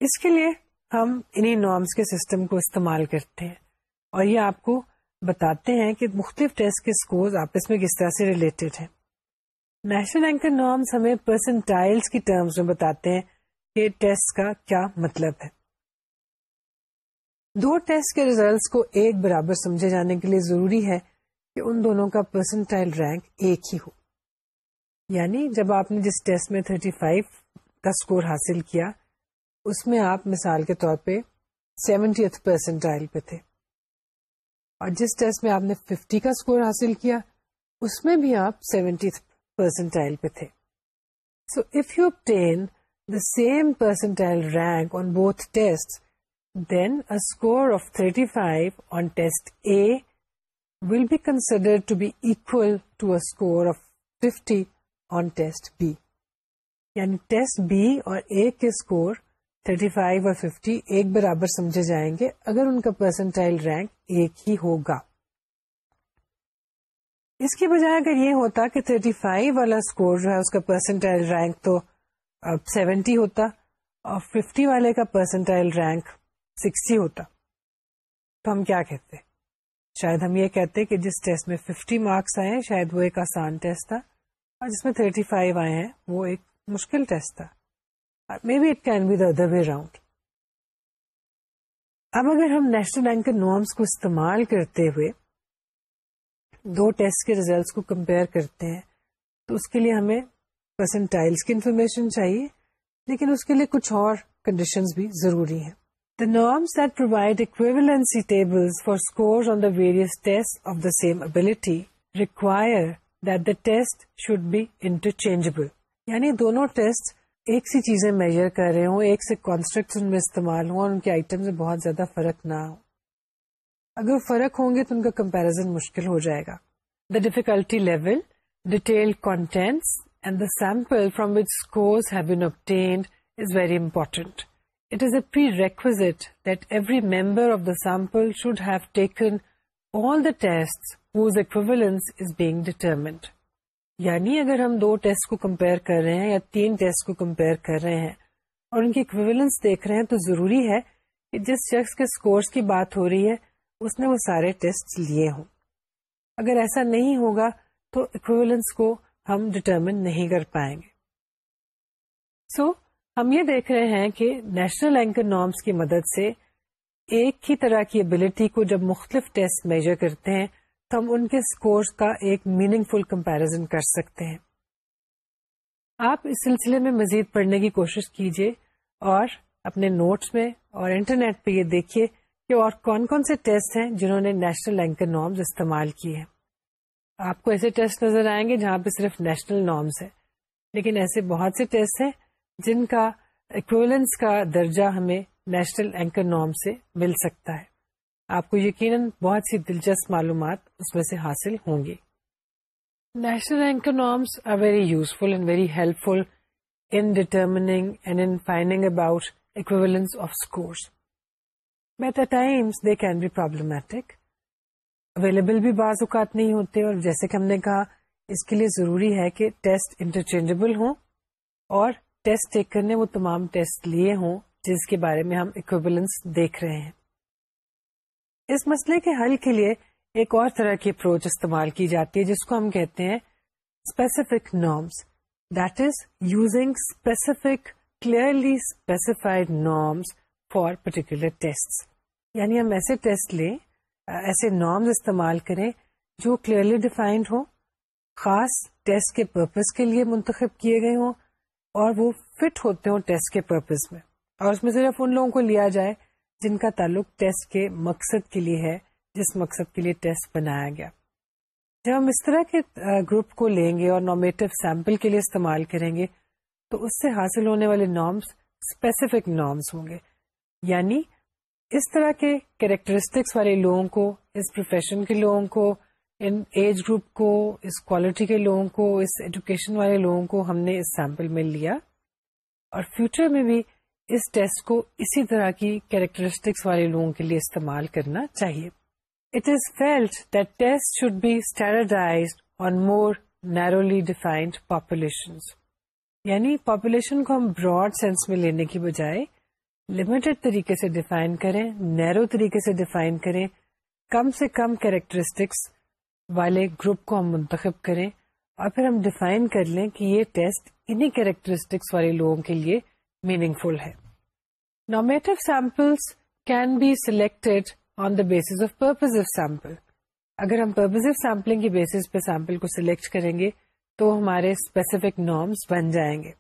اس کے لیے ہم انہیں نارمس کے سسٹم کو استعمال کرتے ہیں اور یہ آپ کو بتاتے ہیں کہ مختلف ٹیسٹ کے اسکور آپس میں کس طرح سے ریلیٹڈ ہیں۔ نیشنل اینکر نارمس ہمیں پرسنٹائلس کی ٹرمز میں بتاتے ہیں کہ ٹیسٹ کا کیا مطلب ہے۔ دو ٹیسٹ کے ریزلٹس کو ایک برابر سمجھے جانے کے لیے ضروری ہے کہ ان دونوں کا پرسنٹائل رینک ایک ہی ہو۔ یعنی جب آپ نے جس ٹیسٹ میں 35 کا اسکور حاصل کیا اس میں آپ مثال کے طور پہ سیونٹی پرسنٹائل پہ تھے۔ اور جس ٹیسٹ میں آپ نے 50 کا اسکور حاصل کیا اس میں بھی آپ سیونٹی پرسنٹائل پہ تھے۔ So if you obtain the same percentile rank on both tests, then a score of 35 on test A will be considered to be equal to a score of 50 on test B. یعنی ٹیسٹ بی اور اے کے اسکور 35 اور 50 ایک برابر سمجھے جائیں گے اگر ان کا پرسنٹائل رینک ایک ہی ہوگا اس کی بجائے اگر یہ ہوتا کہ 35 والا اسکور جو ہے اس کا پرسنٹائل رینک تو سیونٹی ہوتا اور 50 والے کا پرسنٹائل رینک 60 ہوتا۔ تو ہم کیا کہتے؟ شاید ہم یہ کہتے کہ جس ٹیسٹ میں 50 مارکس آئے ہیں، شاید وہ ایک آسان ٹیسٹ تھا، اور جس میں 35 آئے ہیں، وہ ایک مشکل ٹیسٹ تھا۔ May be it can be the other way round اب اگر ہم نیشنل بینک کے نارمس کو استعمال کرتے ہوئے دو ٹیسٹ کے ریزلٹس کو کمپیئر کرتے ہیں، تو اس کے لیے ہمیں پرسنٹائلس کی انفارمیشن چاہیے، لیکن اس کے لیے کچھ اور کنڈیشن بھی ضروری ہیں۔ The norms that provide equivalency table for score on the various test of the same ability require that the test should be interchangeable یعنی دونوں ٹیسٹ ایک سی چیزیں میجر کر رہے ہوں، ایک سے کانسٹرکٹ ان میں استعمال ہوں اور ان کے آئٹم سے بہت زیادہ فرق نہ ہو۔ اگر فرق ہوں گے تو ان کا کمپیرزن مشکل ہو جائے گا۔ The difficulty level detail contents and the sample from which scores have been obtained is very important it is a prerequisite that every member of the sample should have taken all the test whose equivalence is being determined یعنی اگر ہم دو ٹیسٹ کو کمپیئر کر رہے ہیں یا تین ٹیسٹ کو کمپیئر کر رہے ہیں اور ان کی اکویولنس دیکھ رہے ہیں تو ضروری ہے کہ جس شخص کے اسکورس کی بات ہو رہی ہے اس نے وہ سارے ٹیسٹ لیے ہوں۔ اگر ایسا نہیں ہوگا تو اکویولنس کو ہم ڈٹرمن نہیں کر پائیں گے۔ سو so, ہم یہ دیکھ رہے ہیں کہ نیشنل اینکر نارمس کی مدد سے ایک ہی طرح کی ابلٹی کو جب مختلف ٹیسٹ میجر کرتے ہیں، تو ہم ان کے اسکورس کا ایک میننگ فل کمپیرزن کر سکتے ہیں۔ آپ اس سلسلے میں مزید پڑھنے کی کوشش کیجیے اور اپنے نوٹس میں اور انٹرنیٹ پہ یہ دیکھیے کہ اور کون کون سے ٹیسٹ ہیں جنہوں نے نیشنل اینکر نارمز استعمال کیے ہیں۔ آپ کو ایسے ٹیسٹ نظر آئیں گے جہاں پہ صرف نیشنل نارمز ہے، لیکن ایسے بہت سے ٹیسٹ ہیں جن کا ایکولنس کا درجہ ہمیں نیشنل اینکر نارم سے مل سکتا ہے۔ آپ کو یقیناً بہت سی دلچسپ معلومات اس میں سے حاصل ہوں گی۔ National anchor norms are very useful and very helpful in determining and in finding about equivalence of scores but at times they can be problematic available بھی بعض اوقات نہیں ہوتے اور جیسے کہ ہم نے کہا، اس کے لیے ضروری ہے کہ ٹیسٹ انٹرچینجبل ہوں اور ٹیسٹ ٹیک کرنے، وہ تمام ٹیسٹ لیے ہوں، جس کے بارے میں ہم اکوبلنس دیکھ رہے ہیں۔ اس مسئلے کے حل کے لیے ایک اور طرح کی اپروچ استعمال کی جاتی ہے، جس کو ہم کہتے ہیں specific norms that is using specific clearly specified norms for particular test یعنی ہم ایسے ٹیسٹ لیں، ایسے نارمز استعمال کریں جو کلیئرلی ڈیفائنڈ ہوں، خاص ٹیسٹ کے پرپز کے لیے منتخب کیے گئے ہوں اور وہ فٹ ہوتے ہوں ٹیسٹ کے پرپز میں۔ اور اس میں صرف ان لوگوں کو لیا جائے جن کا تعلق ٹیسٹ کے مقصد کے لیے ہے، جس مقصد کے لیے ٹیسٹ بنایا گیا۔ جب ہم اس طرح کے گروپ کو لیں گے اور نومیٹو سیمپل کے لیے استعمال کریں گے، تو اس سے حاصل ہونے والے نارمس اسپیسیفک نارمس ہوں گے۔ یعنی اس طرح کے کیریکٹرسٹکس والے لوگوں کو، اس پروفیشن کے لوگوں کو ان ایج گروپ کو، اس کوالٹی کے لوگوں کو، اس ایجوکیشن والے لوگوں کو ہم نے اس سیمپل میں لیا۔ اور فیوچر میں بھی اس ٹیسٹ کو اسی طرح کی کیریکٹرسٹکس والے لوگوں کے لیے استعمال کرنا چاہیے۔ It is felt that test should be standardize on more narrowly defined population یعنی پاپولیشن کو ہم براڈ سینس میں لینے کی بجائے لمیٹڈ طریقے سے ڈیفائن کریں نیرو طریقے سے ڈیفائن کریں، کم سے کم کیریکٹرسٹکس والے گروپ کو ہم منتخب کریں اور پھر ہم ڈیفائن کر لیں کہ یہ ٹیسٹ انہیں کیریکٹرسٹکس والے لوگوں کے لیے میننگ فل ہے۔ Normative samples can be selected on the base of purpose sample اگر ہم پرپز سیمپلنگ کی بیسس پہ سیمپل کو سلیکٹ کریں گے تو ہمارے اسپیسیفک نارمس بن جائیں گے۔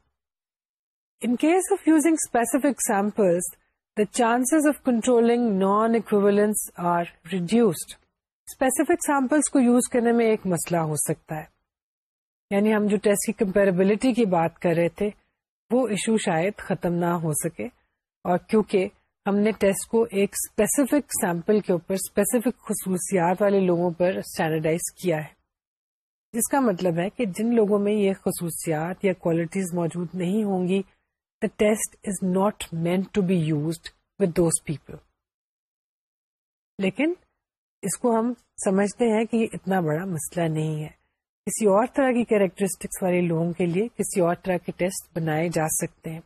In case of using specific samples the chances of controlling non equivalence are reduced specific samples کو یوز کرنے میں ایک مسئلہ ہو سکتا ہے۔ یعنی ہم جو ٹیسٹ کی کمپیریبلٹی کی بات کر رہے تھے، وہ ایشو شاید ختم نہ ہو سکے۔ اور کیونکہ ہم نے ٹیسٹ کو ایک اسپیسیفک سیمپل کے اوپر اسپیسیفک خصوصیات والے لوگوں پر اسٹینڈرڈائز کیا ہے۔ جس کا مطلب ہے کہ جن لوگوں میں یہ خصوصیات یا کوالٹیز موجود نہیں ہوں گی the test is not meant to be used with those people لیکن اس کو ہم سمجھتے ہیں کہ یہ اتنا بڑا مسئلہ نہیں ہے۔ کسی اور طرح کی کیریکٹرسٹکس والے لوگوں کے لیے کسی اور طرح کے ٹیسٹ بنائے جا سکتے ہیں۔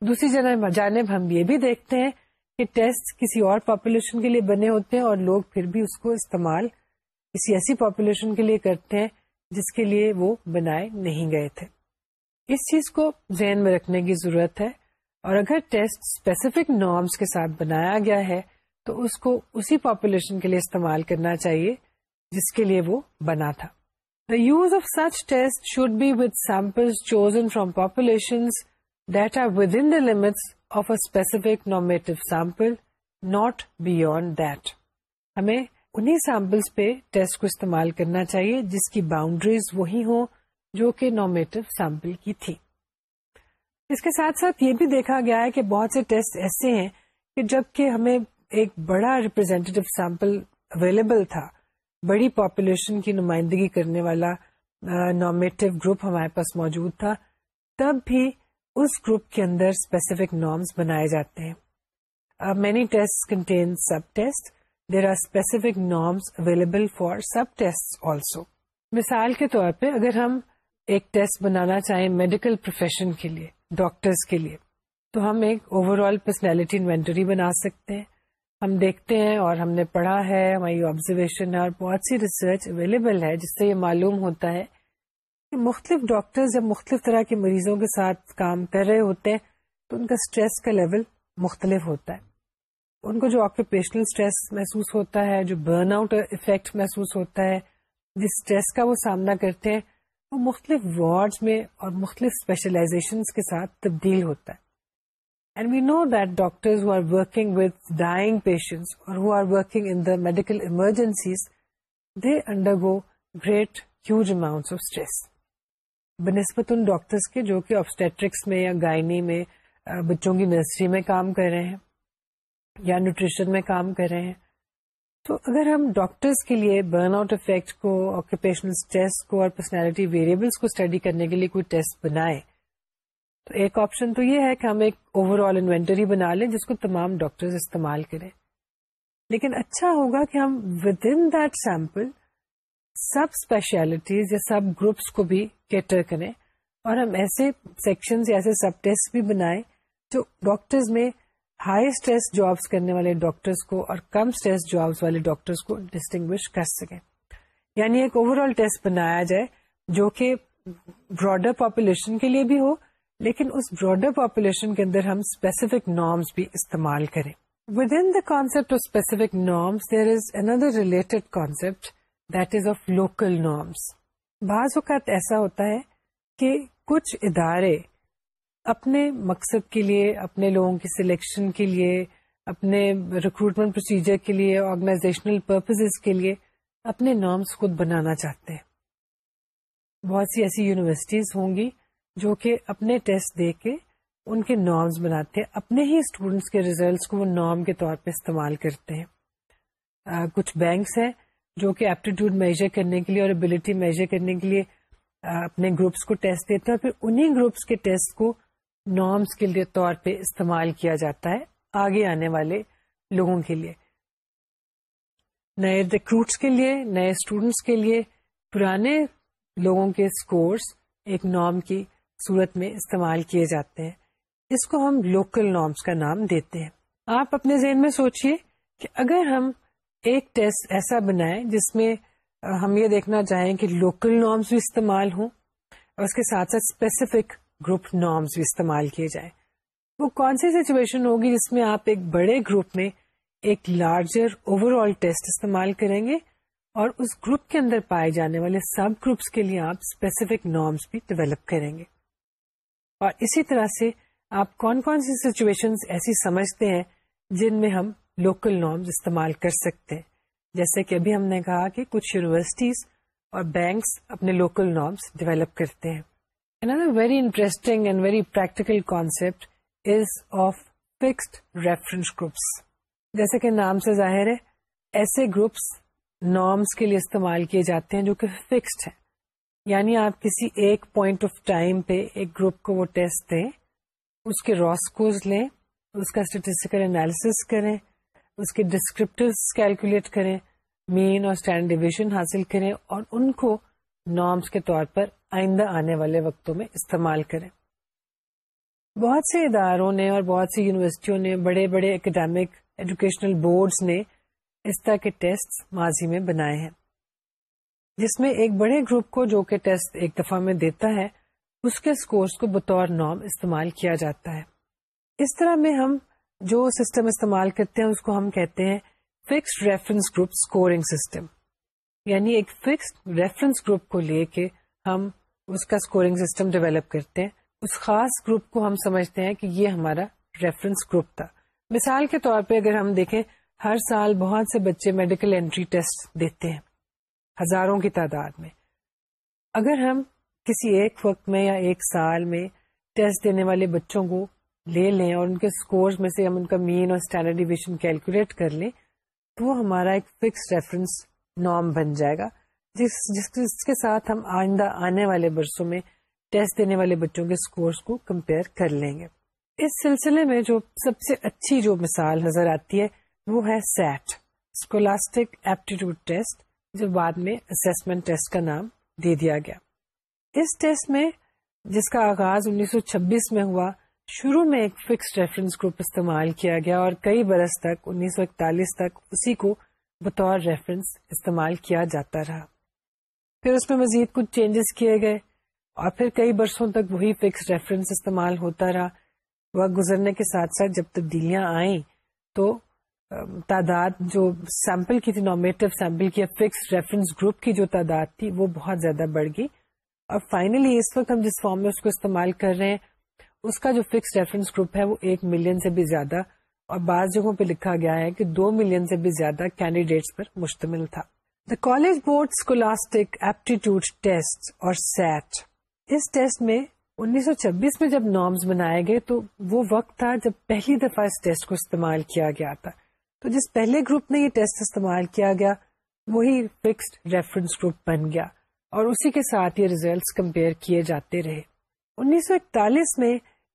دوسری جانب ہم یہ بھی دیکھتے ہیں کہ ٹیسٹ کسی اور پاپولیشن کے لیے بنے ہوتے ہیں اور لوگ پھر بھی اس کو استعمال کسی ایسی پاپولیشن کے لیے کرتے ہیں جس کے لیے وہ بنائے نہیں گئے تھے۔ اس چیز کو ذہن میں رکھنے کی ضرورت ہے۔ اور اگر ٹیسٹ اسپیسیفک نارمس کے ساتھ بنایا گیا ہے تو اس کو اسی پاپولیشن کے لیے استعمال کرنا چاہیے جس کے لیے وہ بنا تھا۔ The use of such test should be with sample chosen from population that are within the limits of a specific normative sample not beyond that ہمیں انہیں سیمپلس پہ ٹیسٹ کو استعمال کرنا چاہیے جس کی باؤنڈریز وہی ہوں جو کہ نومیٹو سیمپل کی تھی۔ اس کے ساتھ ساتھ یہ بھی دیکھا گیا ہے کہ بہت سے ٹیسٹ ایسے ہیں کہ جبکہ ہمیں ایک بڑا ریپرزینٹیو سیمپل اویلیبل تھا۔ بڑی پاپولیشن کی نمائندگی کرنے والا نومیٹو گروپ ہمارے پاس موجود تھا۔ تب بھی اس گروپ کے اندر اسپیسیفک نارمس بنائے جاتے ہیں۔ Many test contain sub test there are specific norms available for sub test also مثال کے طور پہ، اگر ہم ایک ٹیسٹ بنانا چاہیں میڈیکل پروفیشن کے لیے ڈاکٹرس کے لیے، تو ہم ایک اوور آل پرسنالٹی انوینٹری بنا سکتے ہیں۔ ہم دیکھتے ہیں اور ہم نے پڑھا ہے، ہماری آبزرویشن ہے اور بہت سی ریسرچ اویلیبل ہے جس سے یہ معلوم ہوتا ہے کہ مختلف ڈاکٹر جب مختلف طرح کے مریضوں کے ساتھ کام کر رہے ہوتے ہیں تو ان کا اسٹریس کا لیول مختلف ہوتا ہے۔ ان کو جو آکوپیشنل اسٹریس محسوس ہوتا ہے، جو برن آؤٹ افیکٹ محسوس ہوتا ہے، جس اسٹریس کا وہ سامنا کرتے ہیں، وہ مختلف وارڈ میں اور مختلف اسپیشلائزیشن کے ساتھ تبدیل ہوتا ہے۔ And we know that doctor who are working with dying patients اور who are working in the medical emergencies they undergo great huge amount of stress بنسبت ان ڈاکٹرس کے جو کہ آبسٹیٹرکس میں یا گائنی میں بچوں کی نرسری میں کام کر رہے ہیں یا نیوٹریشن میں کام کر رہے ہیں، تو اگر ہم ڈاکٹرس کے لیے برن آؤٹ افیکٹ کو آکوپیشنل اسٹریس کو اور پرسنالٹی ویریبلس کو اسٹڈی کرنے کے لیے کوئی ٹیسٹ بنائے تو ایک آپشن تو یہ ہے کہ ہم ایک اوور آل انوینٹری بنا لیں جس کو تمام ڈاکٹر استعمال کریں۔ لیکن اچھا ہوگا کہ ہم within that sample sub specialties یا سب گروپس کو بھی کیٹر کریں اور ہم ایسے سیکشن یا ایسے سب ٹیسٹ بھی بنائیں جو ڈاکٹرز میں ہائی اسٹریس جابس کرنے والے ڈاکٹرس کو اور کم اسٹریس جابس والے ڈاکٹرس کو ڈسٹنگوش کر سکیں۔ یعنی ایک اوور آل ٹیسٹ بنایا جائے جو کہ براڈر پاپولیشن کے لیے بھی ہو لیکن اس براڈر پاپولیشن کے اندر ہم اسپیسیفک نارمس بھی استعمال کریں۔ Within the concept of specific norms there is another related concept that is of local norms بعض اوقات ایسا ہوتا ہے کہ کچھ ادارے اپنے مقصد کے لیے، اپنے لوگوں کی سلیکشن کے لیے، اپنے ریکروٹمنٹ پروسیجر کے لیے آرگنائزیشنل پرپز کے لیے اپنے نارمس خود بنانا چاہتے ہیں۔ بہت سی ایسی یونیورسٹیز ہوں گی جو کہ اپنے ٹیسٹ دے کے ان کے نارمس بناتے ہیں۔ اپنے ہی اسٹوڈینٹس کے ریزلٹس کو وہ نارم کے طور پہ استعمال کرتے ہیں۔ آ, کچھ بینکس ہیں جو کہ ایپٹیٹیوڈ میجر کرنے کے لیے اور ابلیٹی میجر کرنے کے لیے آ, اپنے گروپس کو ٹیسٹ دیتے ہیں پھر انہیں گروپس کے ٹیسٹ کو نارمس کے طور پہ استعمال کیا جاتا ہے آگے آنے والے لوگوں کے لیے۔ نئے ریکروٹس کے لیے نئے اسٹوڈینٹس کے لیے پرانے لوگوں کے اسکورس ایک نارم کی صورت میں استعمال کیے جاتے ہیں اس کو ہم لوکل نارمس کا نام دیتے ہیں۔ آپ اپنے ذہن میں سوچئے کہ اگر ہم ایک ٹیسٹ ایسا بنائیں جس میں ہم یہ دیکھنا چاہیں کہ لوکل نارمس بھی استعمال ہوں اور اس کے ساتھ ساتھ اسپیسیفک گروپ نارمس بھی استعمال کیے جائیں۔ وہ کون سی سچویشن ہوگی جس میں آپ ایک بڑے گروپ میں ایک لارجر اوور آل ٹیسٹ استعمال کریں گے اور اس گروپ کے اندر پائے جانے والے سب گروپس کے لیے آپ اسپیسیفک نارمس بھی ڈیولپ کریں گے۔ اور اسی طرح سے آپ کون کون سی سچویشن ایسی سمجھتے ہیں جن میں ہم لوکل نارمز استعمال کر سکتے ہیں؟ جیسے کہ ابھی ہم نے کہا کہ کچھ یونیورسٹیز اور بینکس اپنے لوکل نارمس ڈیولپ کرتے ہیں۔ Another very interesting and very practical concept is of fixed reference groups جیسے کہ نام سے ظاہر ہے، ایسے گروپس نارمس کے لیے استعمال کیے جاتے ہیں جو کہ فکسڈ ہیں۔ یعنی آپ کسی ایک پوائنٹ آف ٹائم پہ ایک گروپ کو وہ ٹیسٹ دیں، اس کے راسکوز لیں، اس کا اسٹیٹسٹیکل انالیس کریں، اس کے ڈسکرپٹیو کیلکولیٹ کریں مین اور اسٹینڈ ڈویژن حاصل کریں اور ان کو نارمس کے طور پر آئندہ آنے والے وقتوں میں استعمال کریں۔ بہت سے اداروں نے اور بہت سی یونیورسٹیوں نے، بڑے بڑے اکیڈیمک ایجوکیشنل بورڈز نے اس طرح کے ٹیسٹ ماضی میں بنائے ہیں۔ جس میں ایک بڑے گروپ کو جو کہ ٹیسٹ ایک دفعہ میں دیتا ہے، اس کے اسکورس کو بطور نام استعمال کیا جاتا ہے۔ اس طرح میں ہم جو سسٹم استعمال کرتے ہیں، اس کو ہم کہتے ہیں fixed reference group scoring system. یعنی ایک فکسڈ ریفرنس گروپ کو لے کے ہم اس کا اسکورنگ سسٹم ڈیولپ کرتے ہیں۔ اس خاص گروپ کو ہم سمجھتے ہیں کہ یہ ہمارا ریفرنس گروپ تھا۔ مثال کے طور پہ اگر ہم دیکھیں، ہر سال بہت سے بچے میڈیکل انٹری ٹیسٹ دیتے ہیں۔ ہزاروں کی تعداد میں۔ اگر ہم کسی ایک وقت میں یا ایک سال میں ٹیسٹ دینے والے بچوں کو لے لیں اور ان کے اسکور میں سے ہم ان کا مین اور اسٹینڈرڈ ڈیویژن کیلکولیٹ کر لیں، تو وہ ہمارا ایک فکس ریفرنس نارم بن جائے گا۔ جس جس جس کے ساتھ ہم آئندہ آنے والے برسوں میں ٹیسٹ دینے والے بچوں کے اسکورس کو کمپیئر کر لیں گے۔ اس سلسلے میں جو سب سے اچھی جو مثال نظر آتی ہے، وہ ہے سیٹ اسکولاسٹک ایپٹیٹیوڈ ٹیسٹ۔ جو بعد میں اسسمنٹ ٹیسٹ کا نام دے دیا گیا۔ اس ٹیسٹ میں جس کا آغاز انیس سو چھبیس میں ہوا، شروع میں ایک فکس ریفرنس گروپ استعمال کیا گیا اور کئی برس تک، انیس سو اکتالیس تک، اسی کو بطور ریفرنس استعمال کیا جاتا رہا۔ پھر اس میں مزید کچھ چینجز کیے گئے اور پھر کئی برسوں تک وہی فکس ریفرنس استعمال ہوتا رہا۔ وقت گزرنے کے ساتھ ساتھ جب تبدیلیاں آئیں، تو تعداد جو سیمپل کی تھی نومیٹو سیمپل کی فکس ریفرنس گروپ کی جو تعداد تھی، وہ بہت زیادہ بڑھ گئی۔ اور فائنلی اس وقت ہم جس فارم میں اس کو استعمال کر رہے ہیں، اس کا جو فکس ریفرنس گروپ ہے، وہ ایک ملین سے بھی زیادہ اور بعض جگہوں پہ لکھا گیا ہے کہ دو ملین سے بھی زیادہ کینڈیڈیٹس پر مشتمل تھا۔ The college board scholastic aptitude test اور سیٹ اس ٹیسٹ میں انیس سو چھبیس میں جب نارمز بنائے گئے تو وہ وقت تھا جب پہلی دفعہ اس ٹیسٹ کو استعمال کیا گیا تھا۔ تو جس پہلے گروپ نے یہ ٹیسٹ استعمال کیا گیا، وہی فکسڈ ریفرنس گروپ بن گیا اور اسی کے ساتھ یہ ریزلٹس کمپیئر کیے جاتے رہے۔ انیس سو اکتالیس میں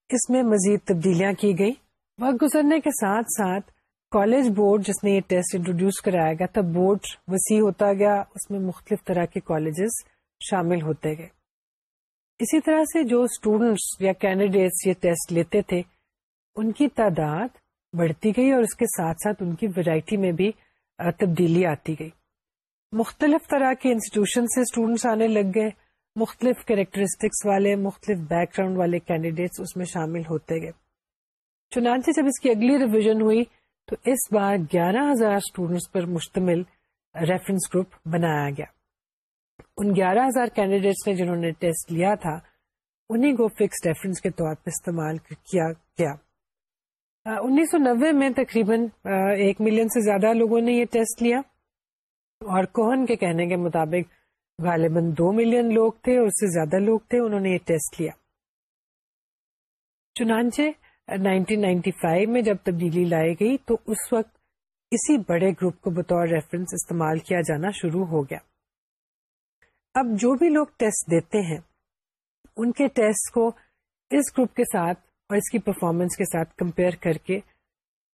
اس میں مزید تبدیلیاں کی گئی وقت گزرنے کے ساتھ ساتھ کالج بورڈ جس نے یہ ٹیسٹ انٹروڈیوس کرایا گیا، تب بورڈ وسیع ہوتا گیا، اس میں مختلف طرح کے کالجز شامل ہوتے گئے۔ اسی طرح سے جو اسٹوڈینٹس یا کینڈیڈیٹس یہ ٹیسٹ لیتے تھے، ان کی تعداد بڑھتی گئی اور اس کے ساتھ ساتھ ان کی ویرائٹی میں بھی تبدیلی آتی گئی۔ مختلف طرح کے انسٹیٹیوشن سے اسٹوڈینٹس آنے لگ گئے۔ مختلف کیریکٹرسٹکس والے، مختلف بیک گراؤنڈ والے کینڈیڈیٹس اس میں شامل ہوتے گئے۔ چنانچہ جب اس کی اگلی ریویژن ہوئی، تو اس بار گیارہ ہزار اسٹوڈینٹس پر مشتمل ریفرنس گروپ بنایا گیا۔ ان گیارہ ہزار کینڈیڈیٹس نے جنہوں نے ٹیسٹ لیا تھا، انہیں کو فکس ریفرنس کے طور پر استعمال کیا گیا۔ انیس سو نبے میں تقریباً ایک ملین سے زیادہ لوگوں نے یہ ٹیسٹ لیا۔ اور کوہن کے کہنے کے مطابق، غالباً دو ملین لوگ تھے اور اس سے زیادہ لوگ تھے، انہوں نے یہ ٹیسٹ لیا۔ چنانچہ 1995 میں جب تبدیلی لائی گئی، تو اس وقت اسی بڑے گروپ کو بطور ریفرنس استعمال کیا جانا شروع ہو گیا۔ اب جو بھی لوگ ٹیسٹ دیتے ہیں، ان کے ٹیسٹ کو اس گروپ کے ساتھ اور اس کی پرفارمنس کے ساتھ کمپیئر کر کے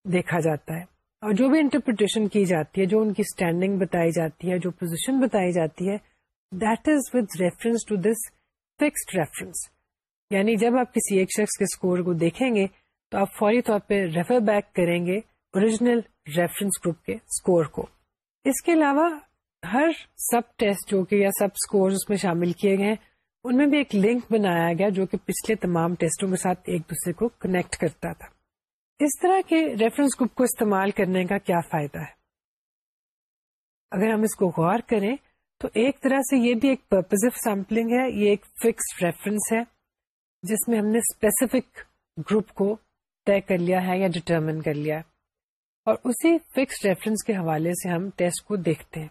دیکھا جاتا ہے۔ اور جو بھی انٹرپریٹیشن کی جاتی ہے، جو ان کی اسٹینڈنگ بتائی جاتی ہے، جو پوزیشن بتائی جاتی ہے that is with reference to this fixed reference یعنی جب آپ کسی ایک شخص کے اسکور کو دیکھیں گے، تو آپ فوری طور پہ ریفر بیک کریں گے اوریجنل ریفرنس گروپ کے اسکور کو۔ اس کے علاوہ ہر سب ٹیسٹ جو کہ یا سب اسکور اس میں شامل کیے گئے ہیں ان میں بھی ایک لنک بنایا گیا جو کہ پچھلے تمام ٹیسٹوں کے ساتھ ایک دوسرے کو کنیکٹ کرتا تھا۔ اس طرح کے ریفرنس گروپ کو استعمال کرنے کا کیا فائدہ ہے؟ اگر ہم اس کو غور کریں، تو ایک طرح سے یہ بھی ایک پرپز سیمپلنگ ہے، یہ ایک فکس ریفرنس ہے، جس میں ہم نے اسپیسیفک گروپ کو طے کر لیا ہے یا ڈٹرمن کر لیا ہے۔ اور اسی فکس ریفرنس کے حوالے سے ہم ٹیسٹ کو دیکھتے ہیں۔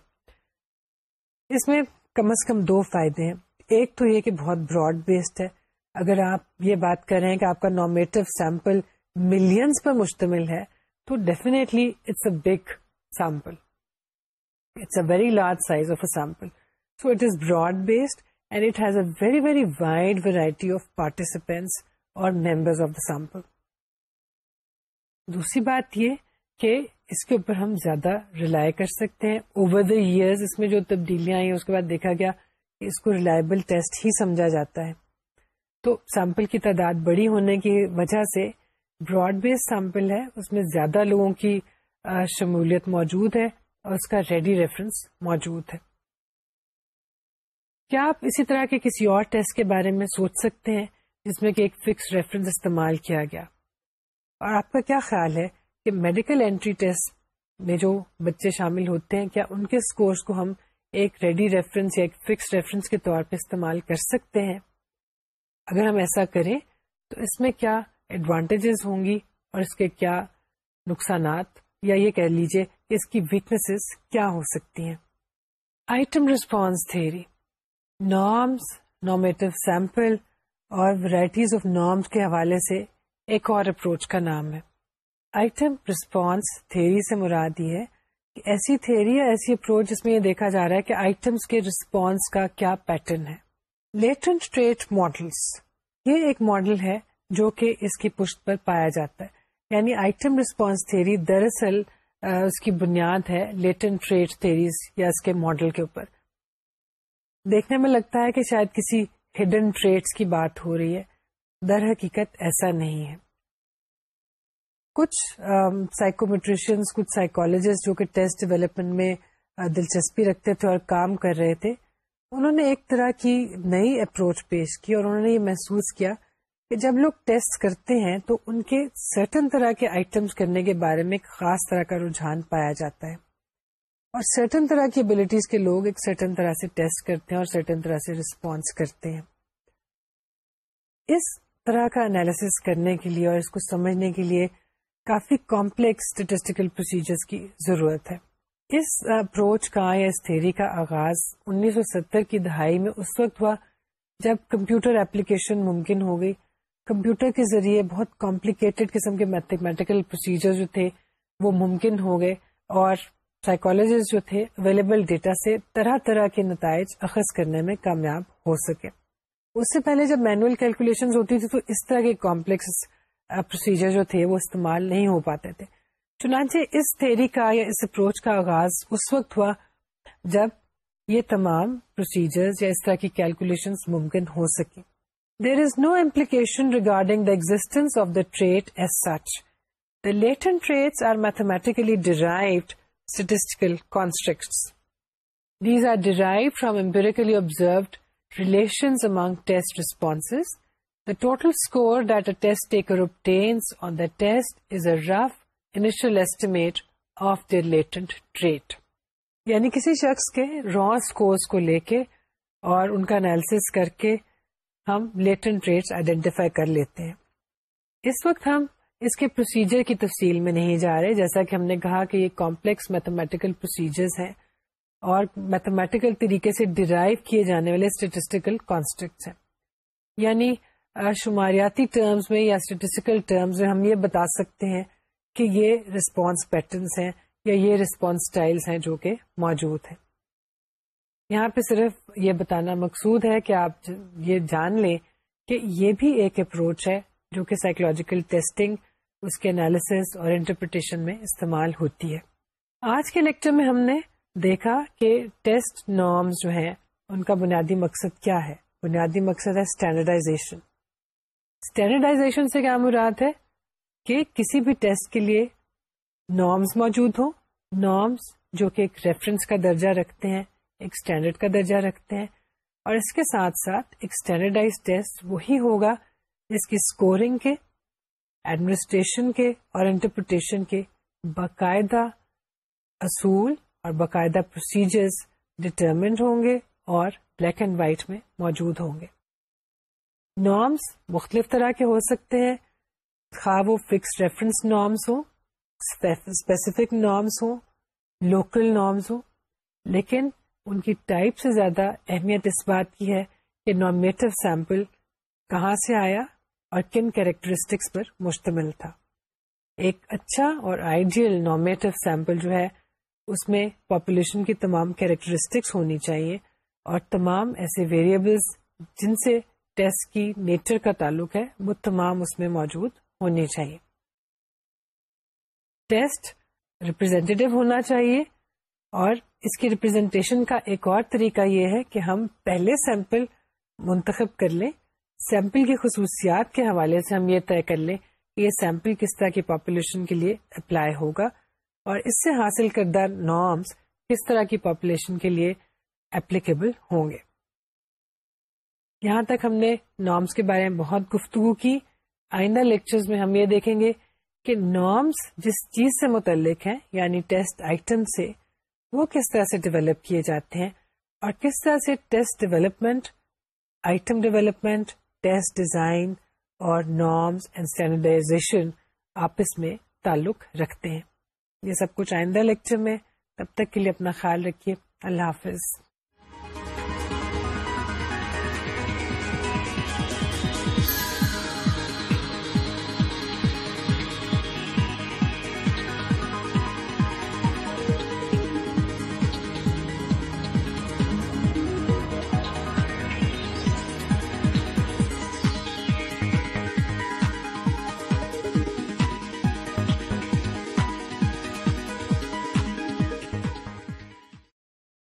اس میں کم از کم دو فائدے ہیں۔ ایک تو یہ کہ بہت براڈ بیسڈ ہے۔ اگر آپ یہ بات کر رہے ہیں کہ آپ کا نومیٹو سیمپل ملینس پر مشتمل ہے، تو definitely it's a big sample it's a very large size of a sample so it is broad based and it has a very very wide variety of participants اور ممبرز آف دا سیمپل دوسری بات یہ کہ اس کے اوپر ہم زیادہ ریلائی کر سکتے ہیں۔ اوور دا ایئرز اس میں جو تبدیلیاں آئی اس کے بعد دیکھا گیا اس کو ریلائبل ٹیسٹ ہی سمجھا جاتا ہے۔ تو سیمپل کی تعداد بڑی ہونے کی وجہ سے براڈ بیس سیمپل ہے، اس میں زیادہ لوگوں کی شمولیت موجود ہے اور اس کا ریڈی ریفرنس موجود ہے۔ کیا آپ اسی طرح کے کسی اور ٹیسٹ کے بارے میں سوچ سکتے ہیں جس میں کہ ایک فکس ریفرنس استعمال کیا گیا؟ اور آپ کا کیا خیال ہے کہ میڈیکل اینٹری ٹیسٹ میں جو بچے شامل ہوتے ہیں، کیا ان کے اسکورس کو ہم ایک ریڈی ریفرنس یا ایک فکس ریفرنس کے طور پہ استعمال کر سکتے ہیں۔ اگر ہم ایسا کریں تو اس میں کیا ایڈوانٹیجز ہوں گی اور اس کے کیا نقصانات یا یہ کہہ لیجیے کہ اس کی ویکنیسز کیا ہو سکتی ہیں۔ Item response theory norms normative sample اور ورائٹیز آف نارمس کے حوالے سے ایک اور اپروچ کا نام ہے۔ آئٹم ریسپانس تھیری سے مراد یہ ہے ایسی تھیری یا ایسی اپروچ جس میں یہ دیکھا جا رہا ہے کہ آئٹمس کے ریسپانس کا کیا پیٹرن ہے۔ لیٹنٹ ٹریٹ ماڈلس یہ ایک ماڈل ہے جو کہ اس کی پشت پر پایا جاتا ہے۔ یعنی آئٹم ریسپانس تھیری دراصل اس کی بنیاد ہے لیٹن ٹریٹ تھیریز یا اس کے ماڈل کے اوپر۔ دیکھنے میں لگتا ہے کہ شاید کسی ہڈن ٹریٹس کی بات ہو رہی ہے۔ در حقیقت ایسا نہیں ہے۔ کچھ سائیکومیٹریشینس کچھ سائیکولوجسٹ جو کہ ٹیسٹ ڈیولپمنٹ میں دلچسپی رکھتے تھے اور کام کر رہے تھے، انہوں نے ایک طرح کی نئی اپروچ پیش کی اور انہوں نے یہ محسوس کیا کہ جب لوگ ٹیسٹ کرتے ہیں تو ان کے سرٹن طرح کے آئٹمس کرنے کے بارے میں ایک خاص طرح کا رجحان پایا جاتا ہے۔ اور سرٹن طرح کی ابلیٹیز کے لوگ ایک سرٹن طرح سے ٹیسٹ کرتے ہیں اور سرٹن طرح سے ریسپانس کرتے ہیں۔ اس طرح کا انالیس کرنے کے لیے اور اس کو سمجھنے کے لیے کافی کمپلیکس اسٹیٹسٹیکل پروسیجرز کی ضرورت ہے۔ اس اپروچ کا یا اس تھیری کا آغاز انیس سو ستر کی دہائی میں اس وقت ہوا جب کمپیوٹر اپلیکیشن ممکن ہو گئی۔ کمپیوٹر کے ذریعے بہت کمپلیکیٹڈ قسم کے میتھمیٹیکل پروسیجر جو تھے وہ ممکن ہو گئے اور سائیکولوجسٹ جو تھے اویلیبل ڈیٹا سے طرح طرح کے نتائج اخذ کرنے میں کامیاب ہو سکے۔ اس سے پہلے جب مینوئل کیلکولیشن ہوتی تھی تو اس طرح کے کمپلیکس پروسیجر جو تھے وہ استعمال نہیں ہو پاتے تھے۔ چنانچہ اس تھیری کا یا اس اپروچ کا آغاز اس وقت ہوا جب یہ تمام پروسیجر یا اس طرح کی کیلکولیشن ممکن ہو سکی there is no implication regarding the existence of the trait as such the latent traits are mathematically derived statistical constructs these are derive from empirically observed relations among test responses The total score that a test taker obtains on the test is a rough initial estimate of their latent trait. یعنی کسی شخص کے را اسکورس کو لے کے اور ان کا انالیس کر کے ہم لیٹن ٹریٹس آئیڈینٹیفائی کر لیتے ہیں اس وقت ہم اس کے پروسیجر کی تفصیل میں نہیں جا رہے، جیسا کہ ہم نے کہا کہ یہ کمپلیکس میتھمیٹیکل پروسیجرز ہیں اور میتھمیٹیکل طریقے سے ڈیرائیو کیے جانے والے اسٹیٹسٹیکل کانسٹرکٹس ہیں یعنی شماریاتی ٹرمز میں یا اسٹیٹسٹیکل ٹرمز میں ہم یہ بتا سکتے ہیں کہ یہ رسپانس پیٹرنس ہیں یا یہ رسپانس اسٹائلس ہیں جو کہ موجود ہیں۔ یہاں پہ صرف یہ بتانا مقصود ہے کہ آپ یہ جان لیں کہ یہ بھی ایک اپروچ ہے جو کہ سائیکولوجیکل ٹیسٹنگ اس کے انالیس اور انٹرپریٹیشن میں استعمال ہوتی ہے۔ آج کے لیکچر میں ہم نے دیکھا کہ ٹیسٹ نارمز جو ہیں، ان کا بنیادی مقصد کیا ہے۔ بنیادی مقصد ہے اسٹینڈرڈائزیشن اسٹینڈرڈائزیشن سے کیا مراد ہے؟ کہ کسی بھی ٹیسٹ کے لیے نارمس موجود ہوں۔ نارمس جو کہ ایک ریفرنس کا درجہ رکھتے ہیں، ایک اسٹینڈرڈ کا درجہ رکھتے ہیں۔ اور اس کے ساتھ ساتھ ایک اسٹینڈرڈائز ٹیسٹ وہی ہوگا جس کی اسکورنگ کے، ایڈمنسٹریشن کے اور انٹرپریٹیشن کے باقاعدہ اصول اور باقاعدہ پروسیجرز ڈٹرمنڈ ہوں گے اور بلیک اینڈ وائٹ میں موجود ہوں گے۔ نارمس مختلف طرح کے ہو سکتے ہیں۔ خواہ وہ فکس ریفرنس نارمس ہوں اسپیسیفک نارمس ہوں لوکل نارمس ہوں، لیکن ان کی ٹائپ سے زیادہ اہمیت اس بات کی ہے کہ نارمیٹو سیمپل کہاں سے آیا اور کن کیریکٹرسٹکس پر مشتمل تھا۔ ایک اچھا اور آئیڈیل نارمیٹو سیمپل جو ہے، اس میں پاپولیشن کی تمام کیریکٹرسٹکس ہونی چاہیے اور تمام ایسے ویریبلس جن سے ٹیسٹ کی نیچر کا تعلق ہے، وہ تمام اس میں موجود ہونی چاہیے۔ ٹیسٹ ریپرزینٹیو ہونا چاہیے۔ اور اس کی ریپرزینٹیشن کا ایک اور طریقہ یہ ہے کہ ہم پہلے سیمپل منتخب کر لیں۔ سیمپل کی خصوصیات کے حوالے سے ہم یہ طے کر لیں کہ یہ سیمپل کس طرح کی پاپولیشن کے لیے اپلائی ہوگا۔ اور اس سے حاصل کردہ نارمس کس طرح کی پاپولیشن کے لیے اپلیکیبل ہوں گے۔ یہاں تک ہم نے نارمس کے بارے میں بہت گفتگو کی۔ آئندہ لیکچرز میں ہم یہ دیکھیں گے کہ نارمس جس چیز سے متعلق ہیں یعنی ٹیسٹ آئٹم سے، وہ کس طرح سے ڈیولپ کیے جاتے ہیں اور کس طرح سے test development, item development, test design اور نارمس اینڈ اسٹینڈرڈائزیشن آپس میں تعلق رکھتے ہیں۔ یہ سب کچھ آئندہ لیکچر میں، تب تک کے لیے اپنا خیال رکھیے۔ اللہ حافظ۔